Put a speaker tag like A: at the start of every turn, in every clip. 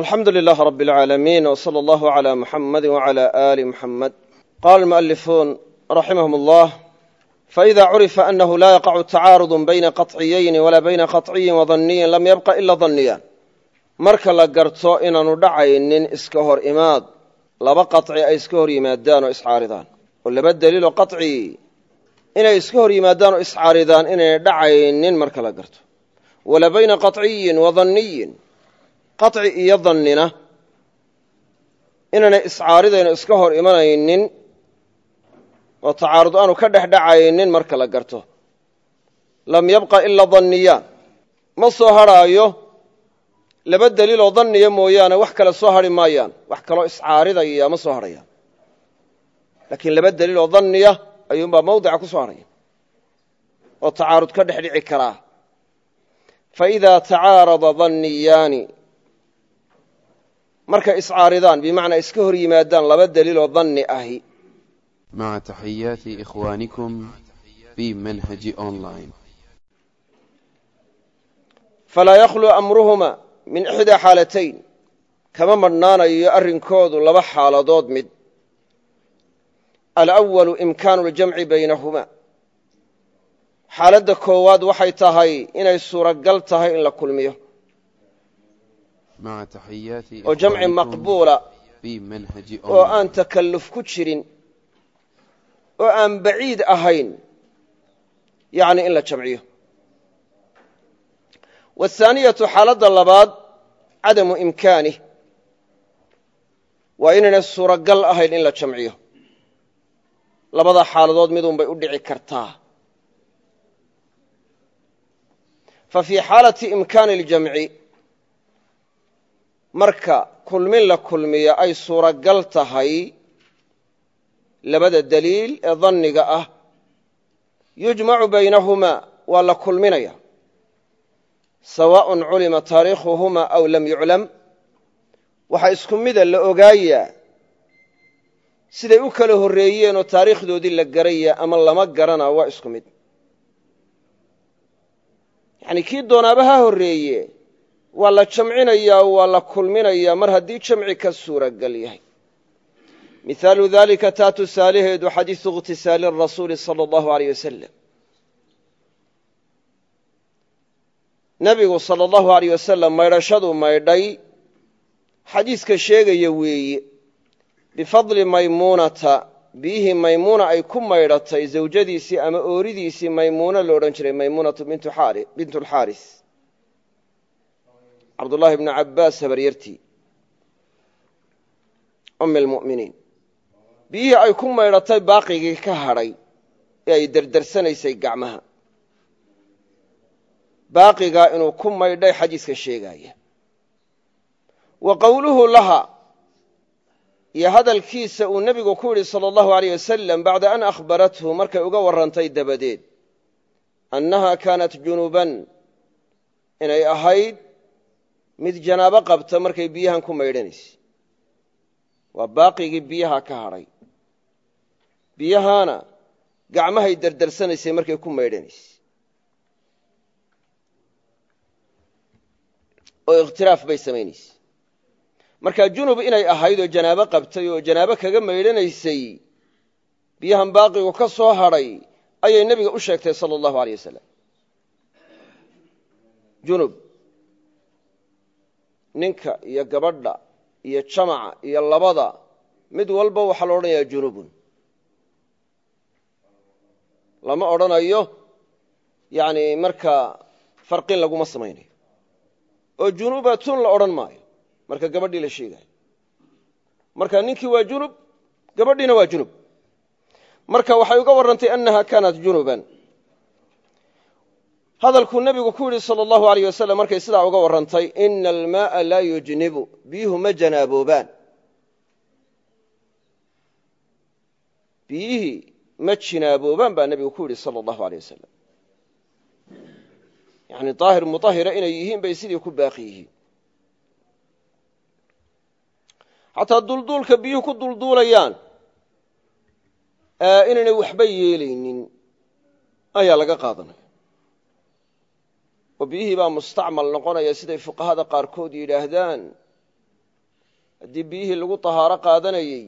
A: alxamdu lilaah rab اlcaalamiin w slى allahu عlى muxamadi wعlى ali muxamed qala almu'alifuun raximahum اllah faإida curifa anahu laa yaqacu tacaarud bayna qaطciyayni walaa bayna qaطciyin wadanniyin lam yabqa ila danniyan marka la garto inaanu dhacaynin iska hor imaad laba qaطci ay iska hor yimaadaan oo iscaaridaan oo laba daliiloo qaطci inay iska hor yimaadaan oo iscaaridaan inaynay dhacaynin marka la garto walaa bayna qaطciyin wadanniyin qaطci iyo dannina inaanay iscaaridayno iska hor imanaynin oo tacaarud aanu ka dhex dhacaynin marka la garto. Lam yabqa ila danniyaan ma soo hadhaayo laba daliiloo danniya mooyaane wax kale soo hadhi maayaan. Wax kaloo iscaaridaya ma soo hadhayaan laakiin laba daliiloo danniya ayuunbaa mawdica ku soo hadhaya oo tacaarud ka dhex dhici karaa. Faidaa tacaarada danniyaani markay iscaaridaan bimacnaa iska hor yimaadaan laba daliil oo danni ahi.
B: Maca taxiyaati ikhwaanikum fi manhaji online.
A: Falaa yakhluu amruhumaa min ixdaa xaalatayn. Kama madhnaanayo arrinkoodu laba xaaladood mid. Alawalu imkaanu ljamci baynahumaa xaaladda koowaad waxay tahay inay suuragal tahay in la kulmiyo oo jamci maqbuula oo aan takalluf ku jirin oo aan baciid ahayn yacni in la jamciyo waathaaniyatu xaaladda labaad cadamu imkaanih waa inaynay suuragal ahayn in la jamciyo labada xaaladood midunbay u dhici kartaa fa fii xaalati imkaani اljamci marka kulmin la kulmiya ay suuragal tahay labada daliil ee danniga ah yujmacu baynahumaa waa la kulminaya. Sawaaءun culima taariikhuhuma aw lam yuclam waxaa isku mida la ogaayaa siday u kala horreeyeen oo taariikhdoodii la garaya ama lama garana waa isku mid. Yacni kii doonaaba ha horreeye waa la jamcinayaa waa la kulminayaa mar haddii jamci ka suuragal yahay. Mihaalu dalika taa tusaalaheedu xadiisu ikhtisaali rasuuli sala allahu aleyh wasalam nebigu sala allahu aleyh wasalam maydhashaduu maydhay. Xadiiska sheegaya weeye bifadli maymuunata biyihii maymuuna ay ku maydhatay zawjadiisii ama ooridiisii maymuuna lo odhan jiray maymuunatu bintu alxaaris cabdullaahi bnu cabbaas habaryartii ummi almu'miniin. Biyihii ay ku maydhatay baaqigii ka hadhay ee ay derdersanaysay gacmaha. Baaqigaa inuu ku maydhay xadiiska sheegaaya wa qowluhu laha iyo hadalkiisa uu nebigu ku yidhi sala allahu aleyh wasalam bacda an akhbarathu markay uga warrantay dabadeed annaha kaanat junuban inay ahayd mid janaabo qabta markay biyahan ku maydhanaysay waa baaqigii biyaha ka hadhay biyahaana gacmahay derdersanaysay markay ku maydhanaysay oo ikhtiraaf bay samaynaysay markaa junub inay ahayd oo janaabo qabtay oo janaabo kaga maydhanaysay biyahan baaqigu ka soo hadhay ayay nebiga u sheegtay sala allahu aleyh wasalam junub ninka iyo gabadha iyo jamaca iyo labada mid walba waxaa la odhanayaa junubun. Lama odhanayo yani markaa farqin laguma samaynayo. Oo junubatun la odhan maayo marka gabadhii la sheegayo marka ninkii waa junub gabadhiina waa junub. Marka waxay uga warrantay annaha kaanat junuban hadalkuu nebigu ku yidhi sala allahu aleyh wasalam markay sidaa uga warrantay ina almaaa laa yujnibu biyuhu ma janaaboobaan biyihii ma jinaaboobaan baa nebigu ku yidhi sala allahu aleyh wasalam yani daahir mutahira inay yihiin bay sidii ku baaqi yihiin. Xataa dulduulka biyuhu ku dulduulayaan inaynay waxba yeelaynin ayaa laga qaadanaya oo biyihii baa mustacmal noqonaya siday fuqahada qaarkood yidhaahdaan. Haddii biyihii lagu tahaaro qaadanayey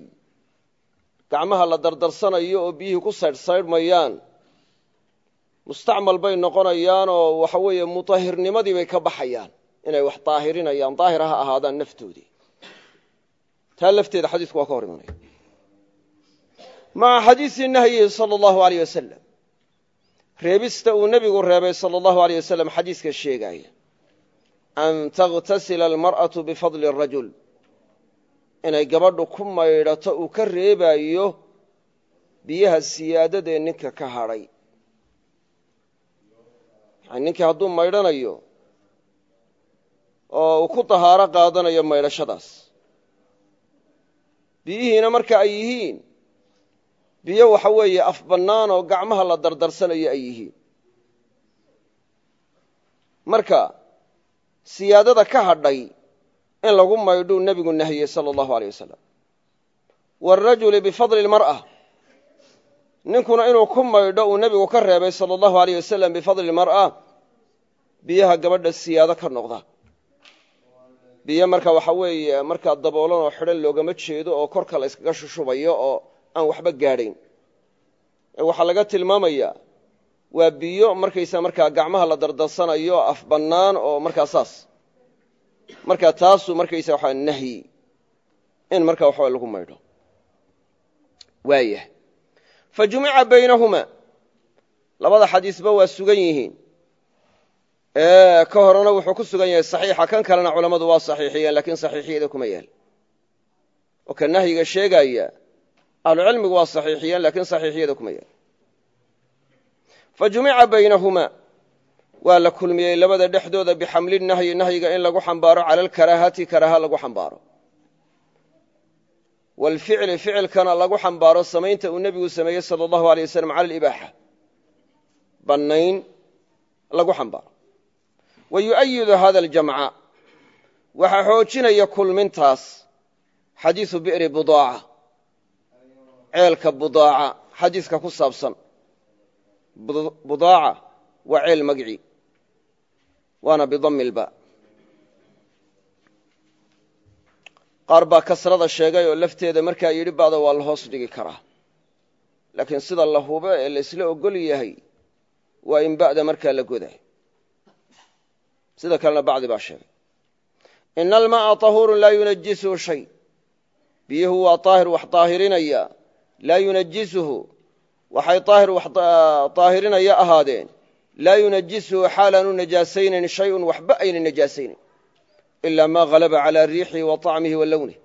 A: gacmaha la dardarsanayo oo biyihii ku saydhsaydhmayaan mustacmal bay noqonayaan oo waxa weeye mutahirnimadii bay ka baxayaan inay wax daahirinayaan daahir ha ahaadaan naftoodii taa lafteeda xadiisku waa ka hor imanaya. Maca xadiisi nahyi sala allahu aleyh wasalam reebista uu nebigu reebay sala allahu aleyh wasalam xadiiska sheegaya an takhtasila almar'atu bifadli arajul inay gabadhu ku maydhato uu ka reebayo biyaha siyaadadee ninka ka hadhay. Yani ninkii hadduu maydhanayo oo uu ku tahaaro qaadanayo maydhashadaas. Biyihiina marka ay yihiin biyo waxa weeye af bannaan oo gacmaha la dardarsanayo ay yihiin. Marka siyaadada ka hadhay in lagu maydhuu nebigu nahiyey sala allahu aleyh wasalam waarajuli bifadli lmar'a ninkuna inuu ku maydho uu nebigu ka reebay sala allahu aleyh wasalam bifadli lmar'a biyaha gabadha siyaado ka noqda. Biyo marka waxa weeye markaa daboolan oo xidhan loogama jeedo oo korka la yskaga shushubayo oo aan waxba gaadhayn. Waxaa laga tilmaamayaa waa biyo markaysa markaa gacmaha la dardarsanayo af bannaan oo markaa saas. Marka taasuu markaysa waxaa nahyi in markaa waxawa lagu maydho. Waayah fa jumica baynahumaa labada xadiisba waa sugan yihiin. Ka horena wuxuu ku sugan yahay saxiixa. Kan kalena culammadu waa saxiixiyeen lakiin saxiixiyada kuma yaal. Oo ka nahyiga sheegaya ahlucilmigu waa saxiixiyeen lakiin saxiixiyada kuma yaal fa jumica baynahumaa waa la kulmiyey labada dhexdooda bixamli nahyi nahyiga in lagu xambaaro cala alkaraahati karaaha lagu xambaaro. Waalficli ficilkana lagu xambaaro samaynta uu nebigu sameeyey sala allahu aleyh wasalam cala alibaaxa bannayn lagu xambaaro. Wa yu'ayidu hada aljamca waxaa xoojinaya kulmintaas xadiisu bi'ri budaaca ceelka budaaca xadiiska ku saabsan. Budaaca waa ceel magci waana bidami lba qaar baa kasrada sheegay oo lafteeda markaa yidhi ba'da waa la hoos dhigi karaa. Laakiin sida la hube ee laysla ogol yahay waa in ba'da markaa la goday. Sida kalena bacdi baa sheegay. Ina alma'a tahuurun laa yunajisuhu shay. Biyuhu waa daahir wax daahirinaya laa yunajisuhu waxay daahirinaya ahaadeen. Laa yunajisuhu xaalaanu najaasaynayn shayun waxba ayna najaasaynayn ilaa maa halaba calaa riixihi wa طacmihi wa lownih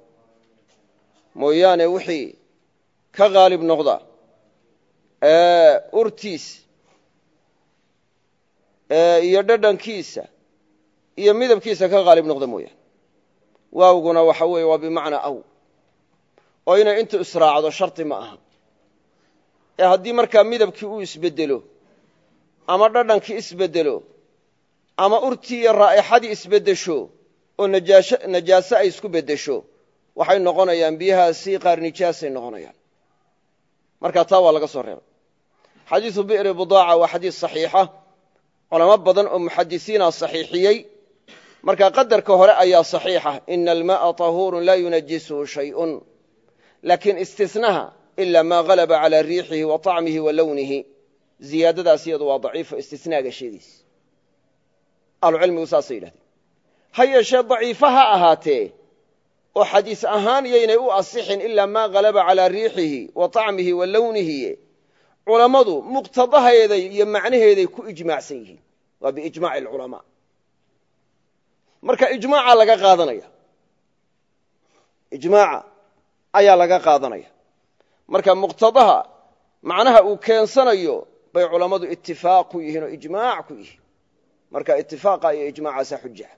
A: mooyaane wixii ka haalib noqda urtiis iyo dhadhankiisa iyo midabkiisa ka haalib noqda mooyaane. Waawguna waxa weeye waa bimacnaa aw oo inay intu israacdo shardi ma aha. Ee haddii markaa midabkii uu isbedelo ama dhadhankii isbedelo ama urtii iyo raa'ixadii isbeddesho oo najaaso ay isku beddesho waxay noqonayaan biyahaasi qaar nijaasay noqonayaan. Marka taa waa laga soo reebay. Xadiisu bi'ri budaaca waa xadiis saxiixa culamo badan oo muxadisiina saxiixiyey. Markaa qadarka hore ayaa saxiixa ina alma'a tahuurun laa yunajisuhu shayun laakiin istisnaha ila ma halaba calaa riixihi wa طacmihi wa lownihi ziyaadadaas iyadu waa daciifo istisnaaga sheegiis ahlucilmigu saasay yidhahdeen. Ha yeeshee daciifo ha ahaatee oo xadiis ahaan yaynay u asixin ilaa maa halaba calaa riixihi wa طacmihi wa lownihi culammadu muqtadaheeday iyo macnaheeday ku ijmaacsan yihiin. Waa biijmaaci alculamaa marka ijmaaca laga qaadanaya ayaa laga qaadanaya. Marka muqtadaha macnaha uu keensanayo bay culammadu itifaaq ku yihiin oo ijmaac ku yihiin. Marka itifaaqa iyo ijmaacaasa xuja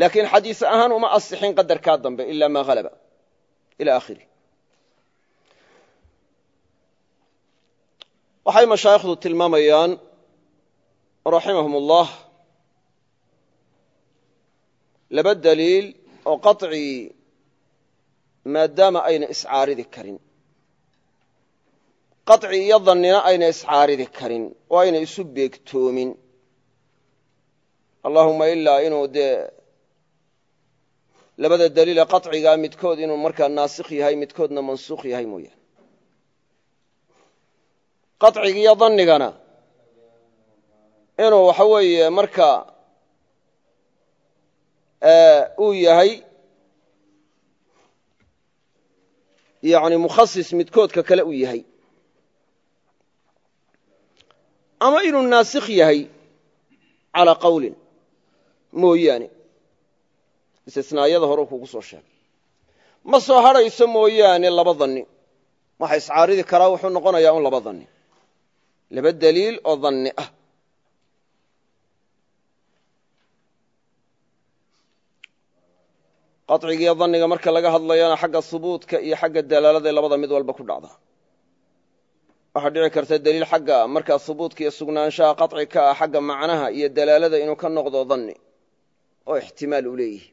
A: laakiin xadiis ahaan uma asixin qadarkaa dambe ila ma halaba ila akhiri waxay mashaayikhdu tilmaamayaan raximahum ullah laba daliil oo qaطci maadaama ayna iscaaridi karin. Qaci iyo dannina ayna iscaaridi karin. Oo ayna isu beegtoomin. Allahuma ilaa inuu dee labada daliile qacigaa midkood inuu markaa naasikh yahay midkoodna mansuukh yahay mooyaane. Qacigi iyo dannigana inuu waxa weeye markaa uu yahay yani mukhasis midkoodka kale uu yahay. Ama inuu naasikh yahay calaa qawlin mooyaane. Istisnaayada hore kugu soo sheegay. Ma soo hadhayso mooyaane laba danni. Waxa iscaaridi karaa wuxuu noqonayaa un laba danni. Laba daliil oo danni ah qaطcigiiyo danniga marka laga hadlayana xagga hubuutka iyo xagga dalaalada labada mid walba ku dhacda. Waxaa dhici karta daliil xagga markaa hubuutka iyo sugnaanshaha qaطci ka ah xagga macnaha iyo dalaalada inuu ka noqdo danni oo ixtimaal uu leeyihi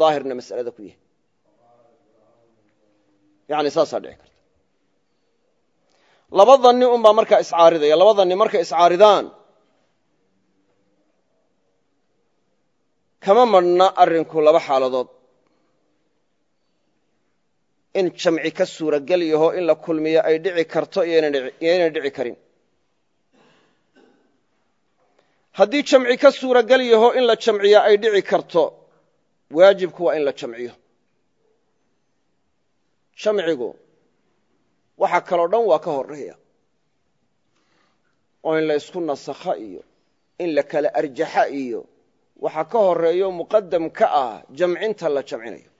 A: daahirna mas'alada ku yahay. Yani saasaa dhici karta. Laba danni un baa markaa iscaaridaya. Laba danni markay iscaaridaan kama madhna arrinku laba xaaladood in jamci ka suuragel yaho in la kulmiyo ay dhici karto iyoynay dhici karin. Haddii jamci ka suuragel yaho in la jamciya ay dhici karto waajibku waa in la jamciyo. Jamcigu waxa kaloo dhan waa ka horreeya oo in la isku nasakha iyo in la kala arjaxa iyo waxa ka horeeyo muqadam ka ah jamcinta la jamcinayo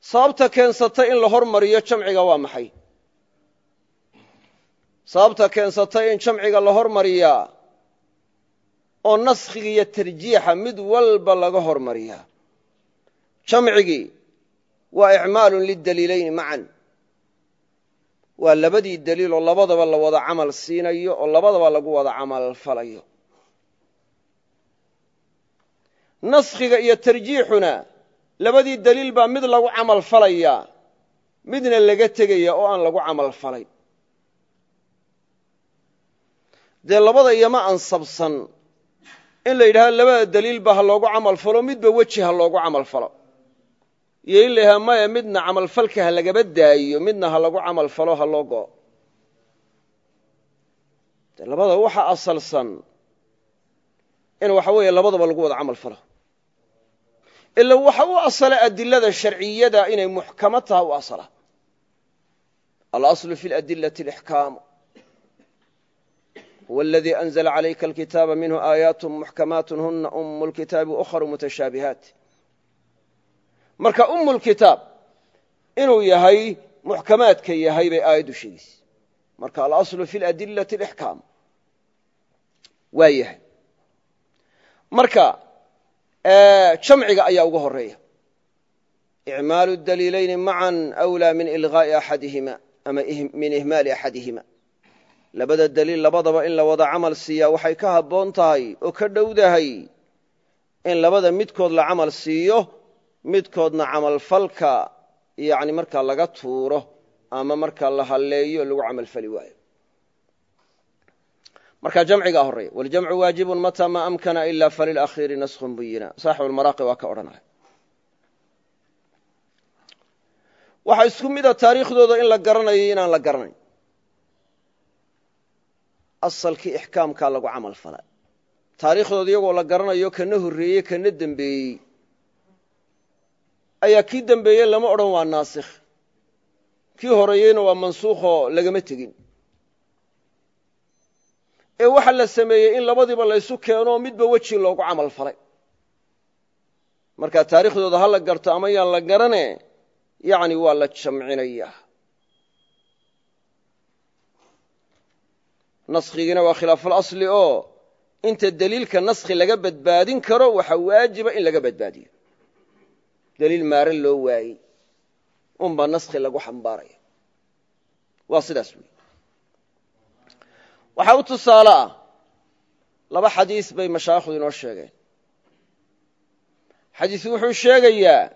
A: sababta keensatay in la hormariyo jamciga waa maxay? Sababta keensatay in jamciga la hormariyaa oo naskhiga iyo tarjiixa mid walba laga hormariyaa. Jamcigii waa icmaalun lidaliilayni macan. Waa labadii daliil oo labadaba la wada camal siinayo oo labadaba lagu wada camal falayo. Naskhiga iyo tarjiixuna labadii daliil baa mid lagu camal falayaa midna laga tegaya oo aan lagu camal falay. Dee labada iyoma ansabsan in la yidhahdo labada daliilba ha loogu camal falo midba weji ha loogu camal falo. Iyo in la yidhahdo maya midna camalfalka ha lagaba daayiyo midna ha lagu camal falo ha loo go'o de labada waxa asalsan in waxa weeye labadaba lagu wada camal falo ila waxa u asala adilada sharciyada inay muxkamo taha u asala. Alaslu fi ladilati alixkaamu huwa aladii anzla calayka alkitaaba minhu aayaat muxkamaat huna umu lkitaabi ukhru mutashaabihaat marka umu lkitaab inuu yahay muxkamaadka yahay bay aayaddu sheegaysa marka alaslu fi ladilati alixkaam waa yahay. Marka jamciga ayaa uga horreeya icmaalu daliilayni macan awlaa min ilqaa'i axadihima ama min ihmaali axadihima. Labada daliil labadaba in la wada camal siiyaa waxay ka habboon tahay oo ka dhowdahay in labada midkood la camal siiyo midkoodna camalfalka yani markaa laga tuuro ama markaa la halleeyo lagu camalfali waayo marka jamcigaa horreeya waljamcu waajibun mataa ma amkana ila falilakhiiri naskhun buyina. Saaxibulmaraaqi waa ka odhanaya. Waxaa isku mida taariikhdooda in la garanayo inaan la garanayn. Asalkii ixkaamkaa lagu camal fala taariikhdooda iyagoo la garanayo kana horreeyey kana dembeeyey ayaa kii dembeeye lama odhan waa naasikh kii horeeyeyna waa mansuukhoo lagama tegin ee waxa la sameeyey in labadiiba laysu keeno midba weji loogu camal falay. Marka taariikhdooda ha la garto ama yaan la garane yani waa la jamcinaya. Naskhigiina waa khilaafulasli oo inta deliilka naskhi laga badbaadin karo waxa waajiba in laga badbaadiyo. Deliil maare loo waayey unbaa naskhi lagu xambaaraya. Waa sidaas wey waxaa u tusaale ah laba xadiis bay mashaayikhdu inoo sheegeen. Xadiis wuxuu sheegayaa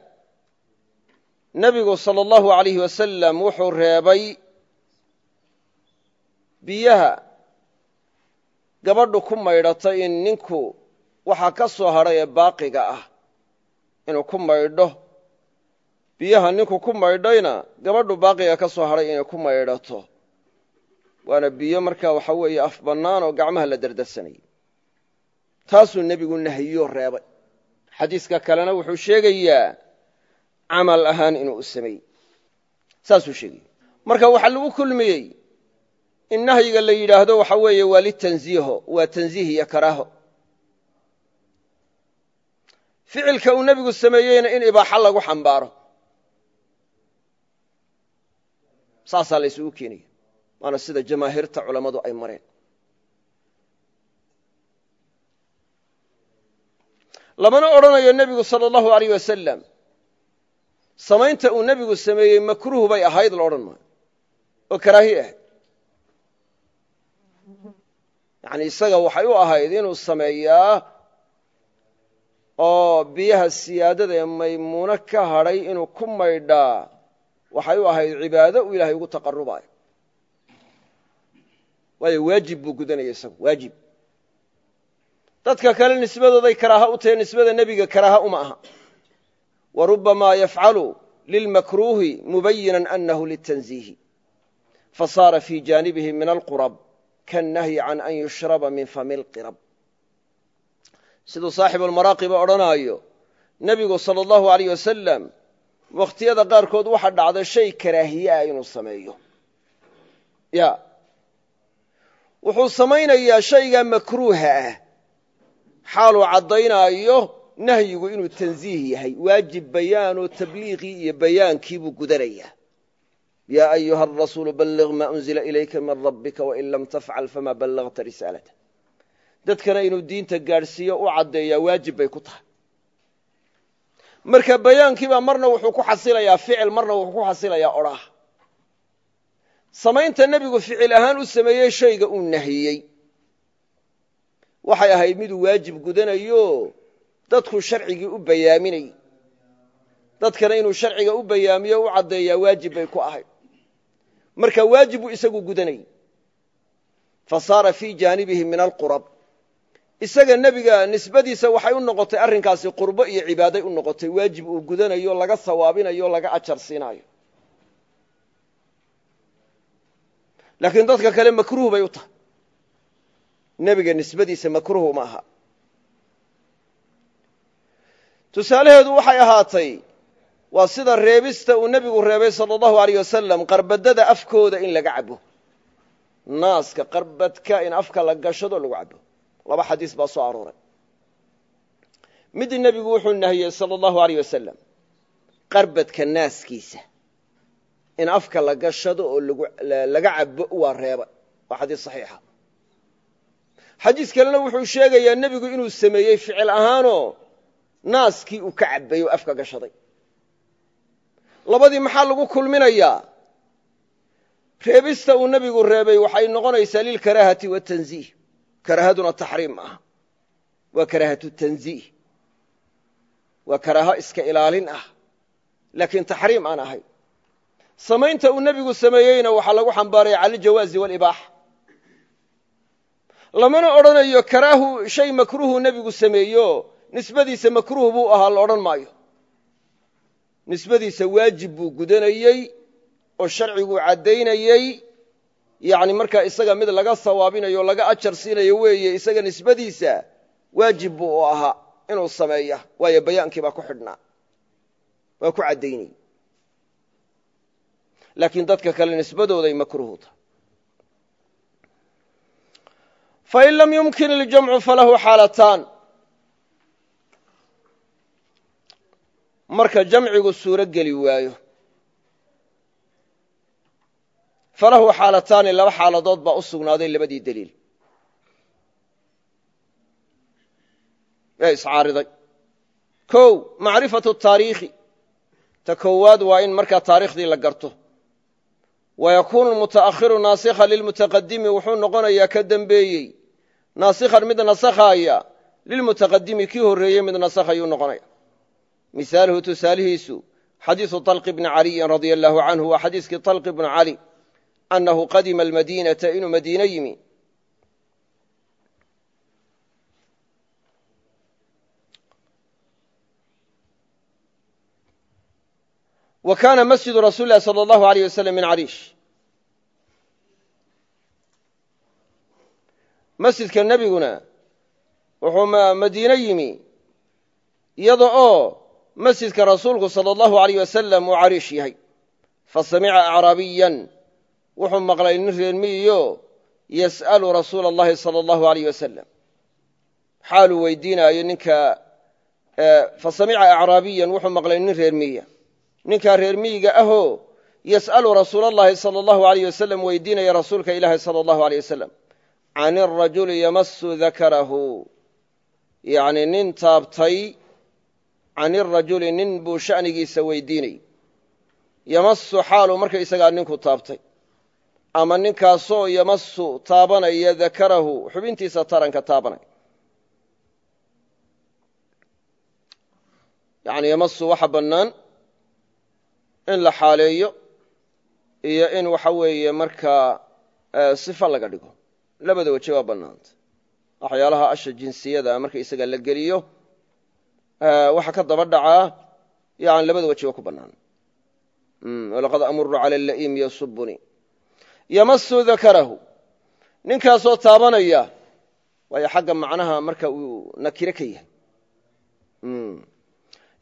A: nebigu sala allahu alayh wasalam wuxuu reebay biyaha gabadhu ku maydhatay in ninku waxaa ka soo hadhay ee baaqiga ah inuu ku maydho. Biyaha ninku ku maydhayna gabadhu baaqiga ka soo hadhay inay ku maydhato waana biyo markaa waxa weeye af bannaan oo gacmaha la dardarsanayay taasuu nebigu nahiyo reebay. Xadiiska kalena wuxuu sheegayaa camal ahaan inuu u sameeyey saasuu sheegaya marka waxaa lagu kulmiyey in nahyiga la yidhaahdo waxa weeye waa litanziiho waa tanziih iyo karaaho. Ficilka uu nebigu sameeyeyna in ibaaxo lagu xambaaro. Saasaa la keenaya waana sida jamaahiirta culammadu ay mareen. Lamana odhanayo nebigu sala allahu aleyh wasalam samaynta uu nebigu sameeyey makruuh bay ahayd la odhan maayo oo karaahi ahayd yacni isaga waxay u ahayd inuu sameeyaa oo biyaha siyaadada ee maymuuno ka hadhay inuu ku maydhaa waxay u ahayd cibaado uu ilaahay ugu taqarrubayo waayo waajib buu gudanaya isagu waajib. Dadka kale nisbadooday karaaha u tahay nisbada nebiga karaaha uma aha. Wa rubamaa yafcalu lilmakruuhi mubayinan anahu litanziihi. Fasaara fii jaanibihi min alqurab kaannahyi can an yushraba min fami lqirab siduu saaxibulmaraaqiba odhanaayo nebigu sala allahu aleyh wasalam wakhtiyada qaarkood waxa dhacda shay karaahiye ah inuu sameeyo. Ya wuxuu samaynayaa shaygaa makruuha ah. Xaaluu caddaynaayo nahyigu inuu tanziih yahay waajib bayaanoo tabliiqii iyo bayaankii buu gudanayaa. Yaa ayuha arasuulu balliq maa unzila ilayka min rabbika wain lam tafcal famaa ballagta risaalata dadkana inuu diinta gaadhsiiyo u caddeeyaa waajib bay ku tahay. Marka bayaankiibaa marna wuxuu ku xasilayaa ficil marna wuxuu ku xasilayaa odhaah samaynta nebigu ficil ahaan u sameeyey shayga uu nahiyey. Waxay ahayd miduu waajib gudanayo dadku sharcigii u bayaaminay. Dadkana inuu sharciga u bayaamiyo u caddeeyaa waajib bay ku ahayd. Marka waajib buu isagu gudanayy fa saara fii jaanibihi min alqurab. Isaga nebiga nisbadiisa waxay u noqotay arrinkaasi qurbo iyo cibaaday u noqotay. Waajib uu gudanayo laga sawaabinayo laga ajar siinaayo laakiin dadka kale makruuh bay u tahay. Nebiga nisbadiisa makruuh ma aha tusaalaheedu waxay ahaatay waa sida reebista uu nebigu reebay sala allahu aleyh wasalam qarbadada afkooda in laga cabo. Naaska qarbadka in afka la gashado lagu cabo. Laba xadiis baa soo arooray. Mid nebigu wuxuu nahiyey sala allahu aleyh wasalam qarbadka naaskiisa in afka la gashado oo laga cabo waa reeba. Waa xadiis saxiixa. Xadiis kalena wuxuu sheegayaa nebigu inuu sameeyey ficil ahaanoo naaskii uu ka cabay oo afka gashaday. Labadii maxaa lagu kulminayaa? Reebista uu nebigu reebay waxay noqonaysaa lilkaraahati watanziih karaahaduna taxriim ah. Waa karaahatu tanziih. Waa karaaho iska ilaalin ah. Laakiin taxriim aan ahay samaynta uu nebigu sameeyeyna waxaa lagu xambaaraya cala aljawaazi walibaaxa lamana odhanayo karaahu shay makruuhu nebigu sameeyo nisbadiisa makruuh buu ahaa la odhan maayo. Nisbadiisa waajib buu gudanayey oo sharciguu caddaynayey. Yani markaa isaga mid laga sawaabinayo o laga ajar siinayo weeye isaga nisbadiisa waajib buu u ahaa inuu sameeya. Waayo bayaankii baa ku xidhnaa waa ku caddaynayey laakiin dadka kale nisbadooday makruuhu tahay fain lam yumkin iljamcu falahu xaalataan marka jamcigu suuro geli waayo falahu xaalataani laba xaaladood baa u sugnaaday labadii deliil ee iscaariday. Kow macrifatu taariikhi. Ta koowaad waa in markaa taariikhdii la garto wa yakuunu muta'akhiru naasikhan lilmutaqadimi wuxuu noqonayaa ka dembeeyey naasikhan mid nasakhaaya lilmutaqadimi kii horreeyey mid nasakhayuu noqonaya misaaluhu tusaalihiisu xadiisu طalq bni caliyin radia allahu canhu waa xadiiskii طalq bnu cali annahu qadima almadiinata inuu madiine yimi wa kaana masjidu rasuuli lahi sala allahu aleyh wasalam min cariish masjidka nebiguna wuxuu madiine yimi iyada oo masjidka rasuulku sala allahu aleyh wasalam uu cariish yahay. Fasamica acraabiyan wuxuu maqlay nin reermiyiyo yas'alu rasuula allahi sala allahu aleyh wasalam xaaluu weydiinaayo ninka fasamica acraabiyan wuxuu maqlay nin ninkaa reermiyiga ahoo yas'alu rasuula allahi sala allahu aleyh wasalam weydiinaya rasuulka ilaahi sala allahu aleyh wasalam can irajuli yamasu dakarahu yacni nin taabtay can irajuli nin buu sha'nigiisa weydiinay. Yamasu xaalu markaysagaa ninku taabtay. Ama ninkaasoo yamasu taabanaya dakarahu xubintiisa taranka taabanaya yani yamasu waxa bannaan in la xaaleeyo iyo in waxa weeye markaa sifa laga dhigo. Labada weje waa bannaanta. Waxyaalaha asha jinsiyada marka isaga la geliyo waxa ka daba dhacaa yani labada weje waa ku bannaan. Walaqad amuru cala laim yasubuni yamasu dakarahu ninkaasoo taabanaya waayo xagga macnaha marka uu nakire ka yahay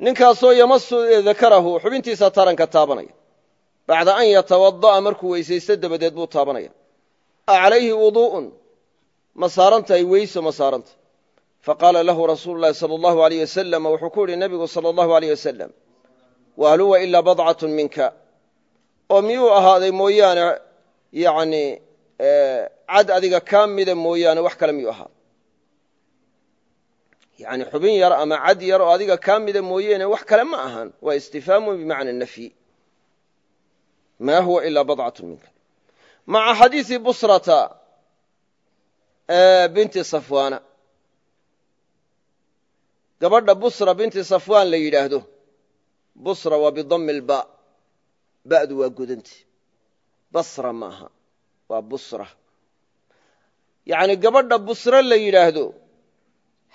A: ninkaasoo yamasu dakarahu xubintiisa taranka taabanaya. Bacda an yatawada'a markuu weysaysto dabadeed buu taabanaya. Acalayhi wuduu'un ma saaran tahay weyso ma saarantah faqaala lahu rasuulu llahi sala allahu aleyh wasalam wuxuu ku yidhi nebigu sala allahu aleyh wasalam wahal huwa ilaa badcatun minka? Oo miyuu ahaaday mooyaane yani cad adiga kaa mida mooyaane wax kale miyuu ahaaday yani xubin yar ama cad yar oo adiga kaa mida mooyeene wax kale ma ahan. Waa istifhaamun bimacna nafyi. Ma huwa ilaa badcatun minka. Maca xadiisi busrata binti safwaana. Gabadha busra binti safwaan la yidhaahdo. Busra waa bidami lba ba'du waa gudanti. Basra maaha waa busra. Yacni gabadha busre la yidhaahdo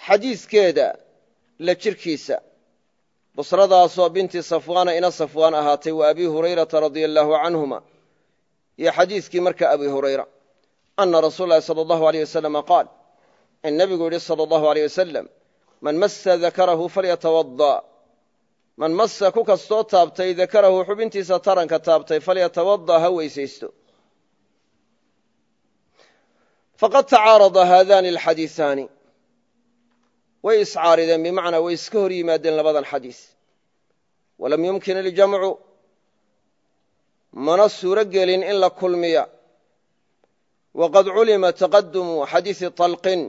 A: xadiiskeeda la jirkiisa. Busradaasoo binti safwaana ina safwaan ahaatay wa abi hurayrata radia allaahu canhuma. Iyo xadiiskii marka abi hurayra. Ana rasuul lahi sala allahu aleyh wasalama qaal in nebigu yidhi sala allahu aleyh wasalam man massa dakarahu falyatawada man massa ku kastoo taabtay dakarahu xubintiisa taranka taabtay falyatawada ha weysaysto. Faqad tacaarada haadani alxadiiثaani way iscaarideen bimacnaa way iska hor yimaadeen labadan xadiis. Walam yumkin iljamcu mana suuro gelin in la kulmiya. Waqad culima taqadumu xadiisi طalqin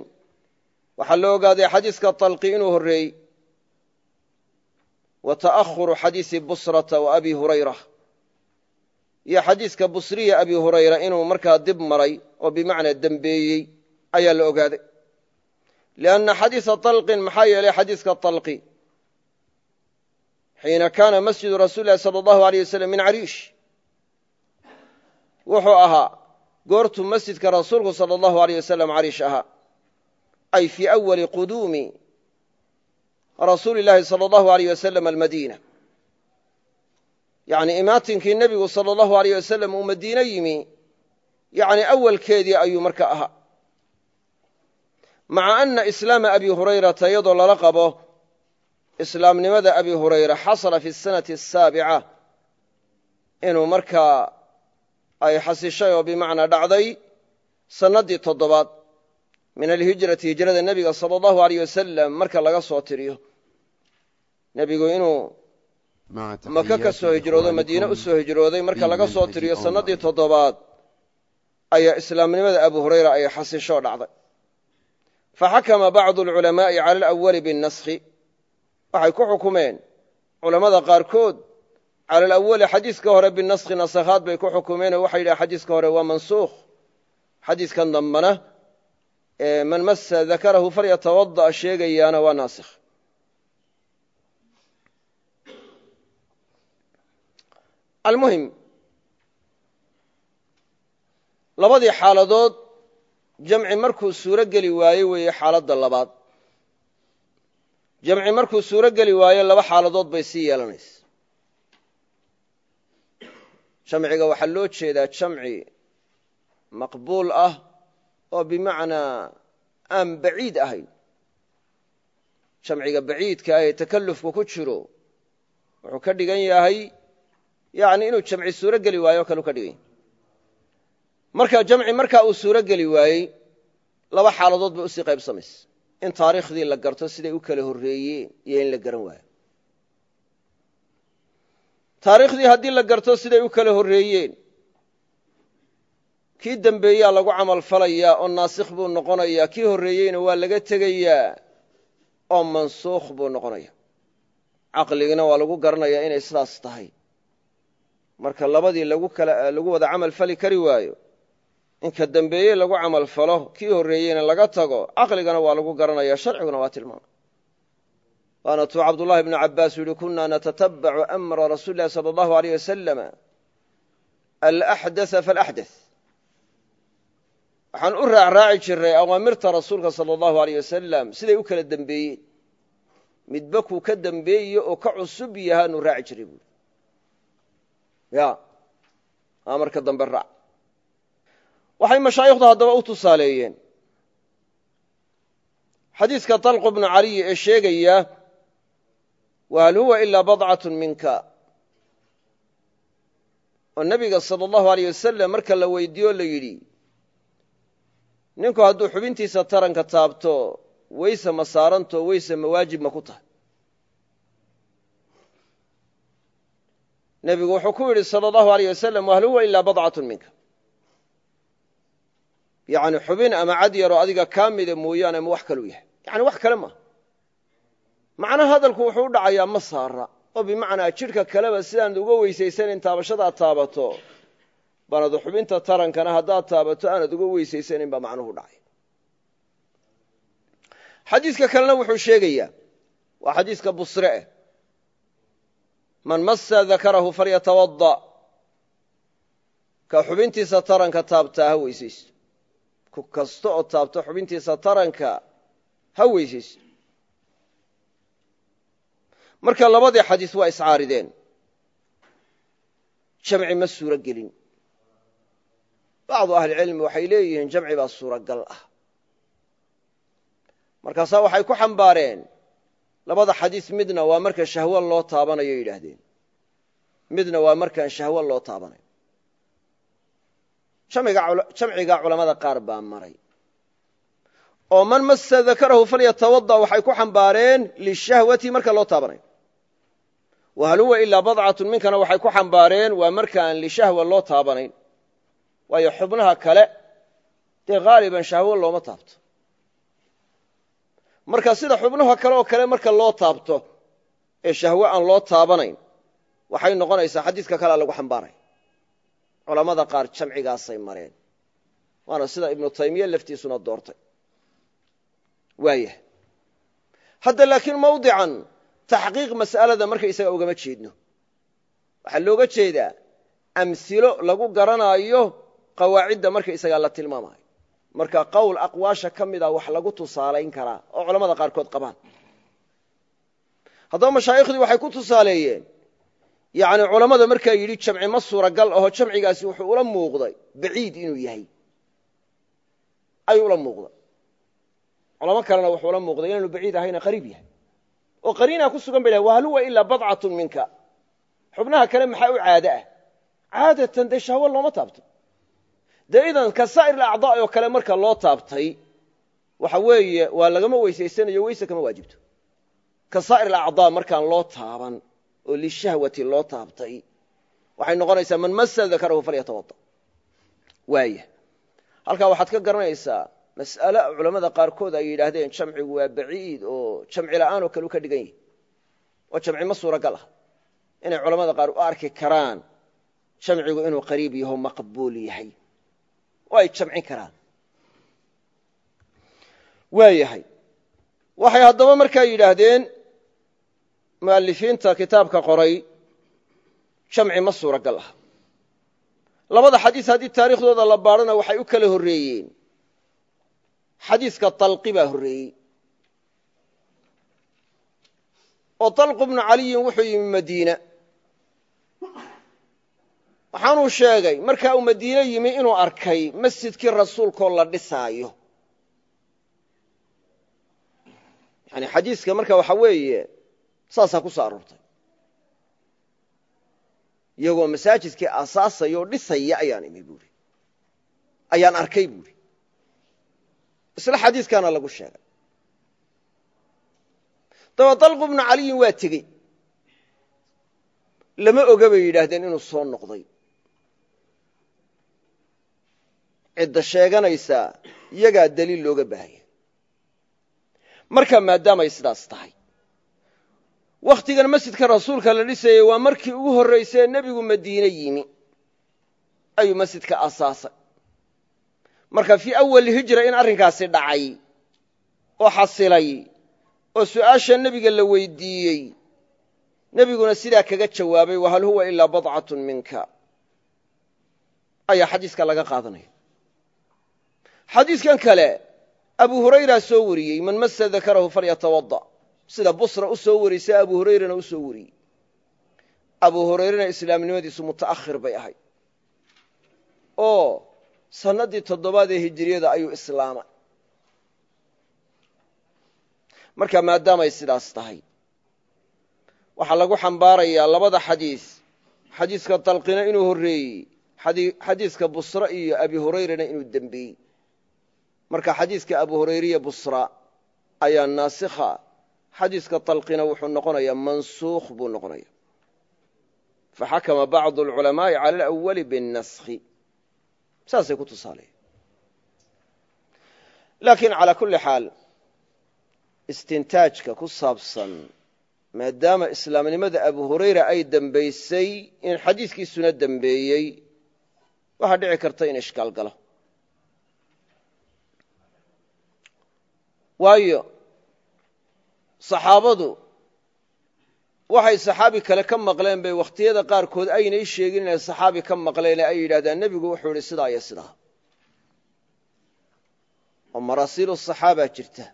A: waxaa la ogaaday xadiiska طalqi inuu horreeyey. Wa ta'ahuru xadiisi busrata wa abi hurayra iyo xadiiska busriya abi hurayra inuu markaa dib maray oo bimacnaa dembeeyey ayaa la ogaaday lianna xadiisa طalqin maxaa yeelay xadiiska طalqi xiina kaana masjidu rasuuli lahi salى allahu aleyh wasalam min cariish wuxuu ahaa goortuu masjidka rasuulku salى allahu aleyh wasalam cariish ahaa ay fii awali quduumi rasuuli llaahi salى allahu aleyh wasalam almadiina yani imaatinkii nebigu salى allahu aleyh wasalam uu madiine yimi yani awalkeedii ayuu marka ahaa maca ana islaama abi hurayrata iyadoo lala qabo islaamnimada abi hurayra xasala fi sanati asaabica inuu markaa ay xasishay oo bimacnaa dhacday sannaddii toddobaad min alhijrati hijrada nebiga sala allahu aleyh wasalam marka laga soo tiriyo. Nebigu inuu maka ka soo hijroodo madiine u soo hijrooday marka laga soo tiriyo sannaddii toddobaad ayaa islaamnimada abu hurayra ay xasishoo dhacday faxakama bacdu alculamaa'i cala alawali binnaskhi waxay ku xukumeen culammada qaarkood cala alawali xadiiska hore binaskhi nasakhaad bay ku xukumeenoo waxay yidhaha xadiiska hore waa mansuukh. xadiiskan dambana man massa dakarahu falyatawada'a sheegayaana waa naasikh almuhim labadii xaaladood jamci markuu suuro geli waaye weeye xaaladda labaad. jamci markuu suuro geli waayo laba xaaladood bay sii yeelanaysa jamciga waxaa loo jeedaa jamci maqbuul ah oo bimacnaa aan baciid ahayn. jamciga baciidka ah ee takallufku ku jiro wuxuu ka dhigan yahay yani inuu jamci suuro geli waayo o kale u ka dhigan yahay marka jamci markaa uu suuro geli waayey laba xaaladood bay u sii qaybsamaysa. In taariikhdii la garto siday u kala horreeyeen iyo in la garan waayo. Taariikhdii haddii la garto siday u kala horreeyeen kii dembeeyaa lagu camal falayaa oo naasikh buu noqonayaa. Kii horreeyeyna waa laga tegayaa oo mansuukh buu noqonaya caqligina waa lagu garanayaa inay sidaas tahay. Marka labadii lagu wada camal fali kari waayo inka dembeeye lagu camal falo kii horreeyeyna laga tago caqligana waa lagu garanaya sharciguna waa tilmaama waana tuu cabdullahi bnu cabbaas yihi kuna natatabacu amra rasuuli lahi sala allahu aleyh wasalama alaxdaa faalaxdath waxaan u raacraaci jiray awaamirta rasuulka sala allahu aleyh wasalam siday u kala dembeeyeen midba kuu ka dembeeye oo ka cusub yahaanu raaci jiray buuri ya amarka dambe raac waxay mashaayikhdu haddaba u tusaaleeyeen. Xadiiska talqu bnu caliy ee sheegaya wahal huwa ilaa badcatun minka. Oo nebiga sala allahu aleyh wasalam marka la weydiiyo la yidhi ninku hadduu xubintiisa taranka taabto weyse ma saaranto weyse ma waajib ma ku tahay. Nebigu wuxuu ku yidhi sala allahu aleyh wasalam wahal huwa ilaa badcatun minka yani xubin ama cad yaroo adiga kaa mida mooyaane ma wax kaluu yahay. Yani wax kale maaha macnaha hadalku wuxuu u dhacayaa ma saara. Oo bimacnaa jidhka kaleba sidaanad uga weysaysanin taabashadaad taabato baanad xubinta tarankana haddaad taabato aanad uga weysaysanin baa macnuhu dhacay. Xadiiska kalena wuxuu sheegayaa waa xadiiska busre. Eh man massa dakarahu falyatawada ka xubintiisa taranka taabtaa ha weysaysto ku kasta oo taabto xubintiisa taranka ha weysaysto marka labadii xadiis waa iscaarideen. Jamci ma suuro gelin bacdu ahlicilmi waxay leeyihiin jamci baa suuragal ah. Markaasaa waxay ku xambaareen labada xadiis midna waa marka shahwo loo taabanayo yidhaahdeen. Midna waa markaan shahwo loo taabanayo jamciga culamada qaar baa maray. Oo man massa dakarahu falyatawada waxay ku xambaareen lishahwati marka loo taabanayo wahal huwa ilaa badcatun minkana waxay ku xambaareen waa markaan lishahwa loo taabanayn. Waayo xubnaha kale dee haaliban shahwo looma taabto. Marka sida xubnaha kale oo kale marka loo taabto ee shahwo aan loo taabanayn waxay noqonaysaa xadiiska kalea lagu xambaaray culamada qaar jamcigaasay mareen. Waana sida ibnu taymiya laftiisuna doortay. Waayah hadda laakiin mawdican taxqiiq mas'alada markaysaga ugama jeedno. Waxaa looga jeedaa amhilo lagu garanaayo qawaacidda markaysagaa la tilmaamayo marka qowl aqwaasha ka mida wax lagu tusaalayn karaa oo culamada qaarkood qabaan. Haddaba mashaayikhdii waxay ku tusaaleeyeen yani culammada markaa yidhi jamci ma suuragal aho jamcigaasi wuxuu ula muuqday baciid inuu yahay. Ayuu ula muuqday. Culamo kalena wuxuu ula muuqday inaanu baciid ahayna qariib yahay. Oo qariinaa ku sugan bay dhahay wahal huwa ilaa badcatun minka. Xubnaha kale maxaa u caado ah? Caadatan dee shahwo looma taabto. Dee idan ka saa'ir acdaa oo kale marka loo taabtay waxa weeye waa lagama weysaysanayo weyse kama waajibto. Ka saa'ir acdaa markaan loo taaban oo lishahwati loo taabtay. Waxay noqonaysaa man masa dakarahu falyatawada waaya halkaa waxaad ka garanaysaa mas'ale culammada qaarkood ay yidhaahdeen jamcigu waa baciid oo jamci la'aan oo kale u ka dhigan yahi oo jamci ma suuragal ah. Inay culamada qaar u arki karaan jamcigu inuu qariib yaho maqbuul yahay. Oo ay jamcin karaan. Waayahay. Waxay haddaba markaa yidhaahdeen mu'alifiinta kitaabka qoray jamci ma suuragal ah. Labada xadiis haddii taariikhdooda la baadhana waxay u kala horreeyeen. Xadiiska talqi baa horreeyey. Oo talqu bnu caliyin wuxuu yimi madiina. Waxaanuu sheegay markaa uu madiine yimi inuu arkay masjidkii rasuulkoo la dhisaayo. Yani xadiiska marka waxa weeye saasaa ku soo aroortay. Iyagoo masaajidkii aasaasaya oo dhisaya ayaan imi buuri ayaan arkay buuri isla xadiiskaana lagu sheegay. Daba dalqu bnu caliyin waa tegey. Lama oga bay yidhaahdeen inuu soo noqday. Cidda sheeganaysaa iyagaa daliil looga baahaya. Markaa maadaamay sidaas tahay wakhtigan masjidka rasuulka la dhisayey waa markii ugu horraysay ee nebigu madiine yimi. Ayuu masjidka asaasay. Marka fii awali hijra in arrinkaasi dhacay oo xasilay oo su'aasha nebiga la weydiiyey nebiguna sidaa kaga jawaabay wahal huwa ilaa badcatun minka? Ayaa xadiiska laga qaadanaya. Xadiiskan kale abu hurayra soo wariyey man masa dakarahu falyatawada sida busra u soo warisay abu hurayrana u soo wariyey abu hurayrana islaamnimadiisu muta'akhir bay ahayd oo sannaddii toddobaad ee hijiriyada ayuu islaamay. Marka maadaamay sidaas tahay waxaa lagu xambaarayaa labada xadiis. Xadiiska dalqina inuu horreeyey xadiiska busra iyo abi hurayrana inuu dembeeyey marka xadiiska abu hurayriya busra ayaa naasikha xadiiska dalqina wuxuu noqonayaa mansuukh buu noqonaya faxakama bacdu alculamaa'i cala alawali binnaskhi. Saasay ku tusaalayen laakiin calaa kulli xaal istintaajka ku saabsan maadaama islaamnimada abu hurayra ay dembaysay in xadiiskiisuna dembeeyey waxaa dhici karta in ishkaal galo. Waayo saxaabadu waxay saxaabi kale ka maqleen bay wakhtiyada qaarkood aynay sheegin inay saxaabi ka maqleen ay yidhahdaan nebigu wuxuu idhi sidaa iyo sidaa. Oo maraasiilu saxaabaa jirta.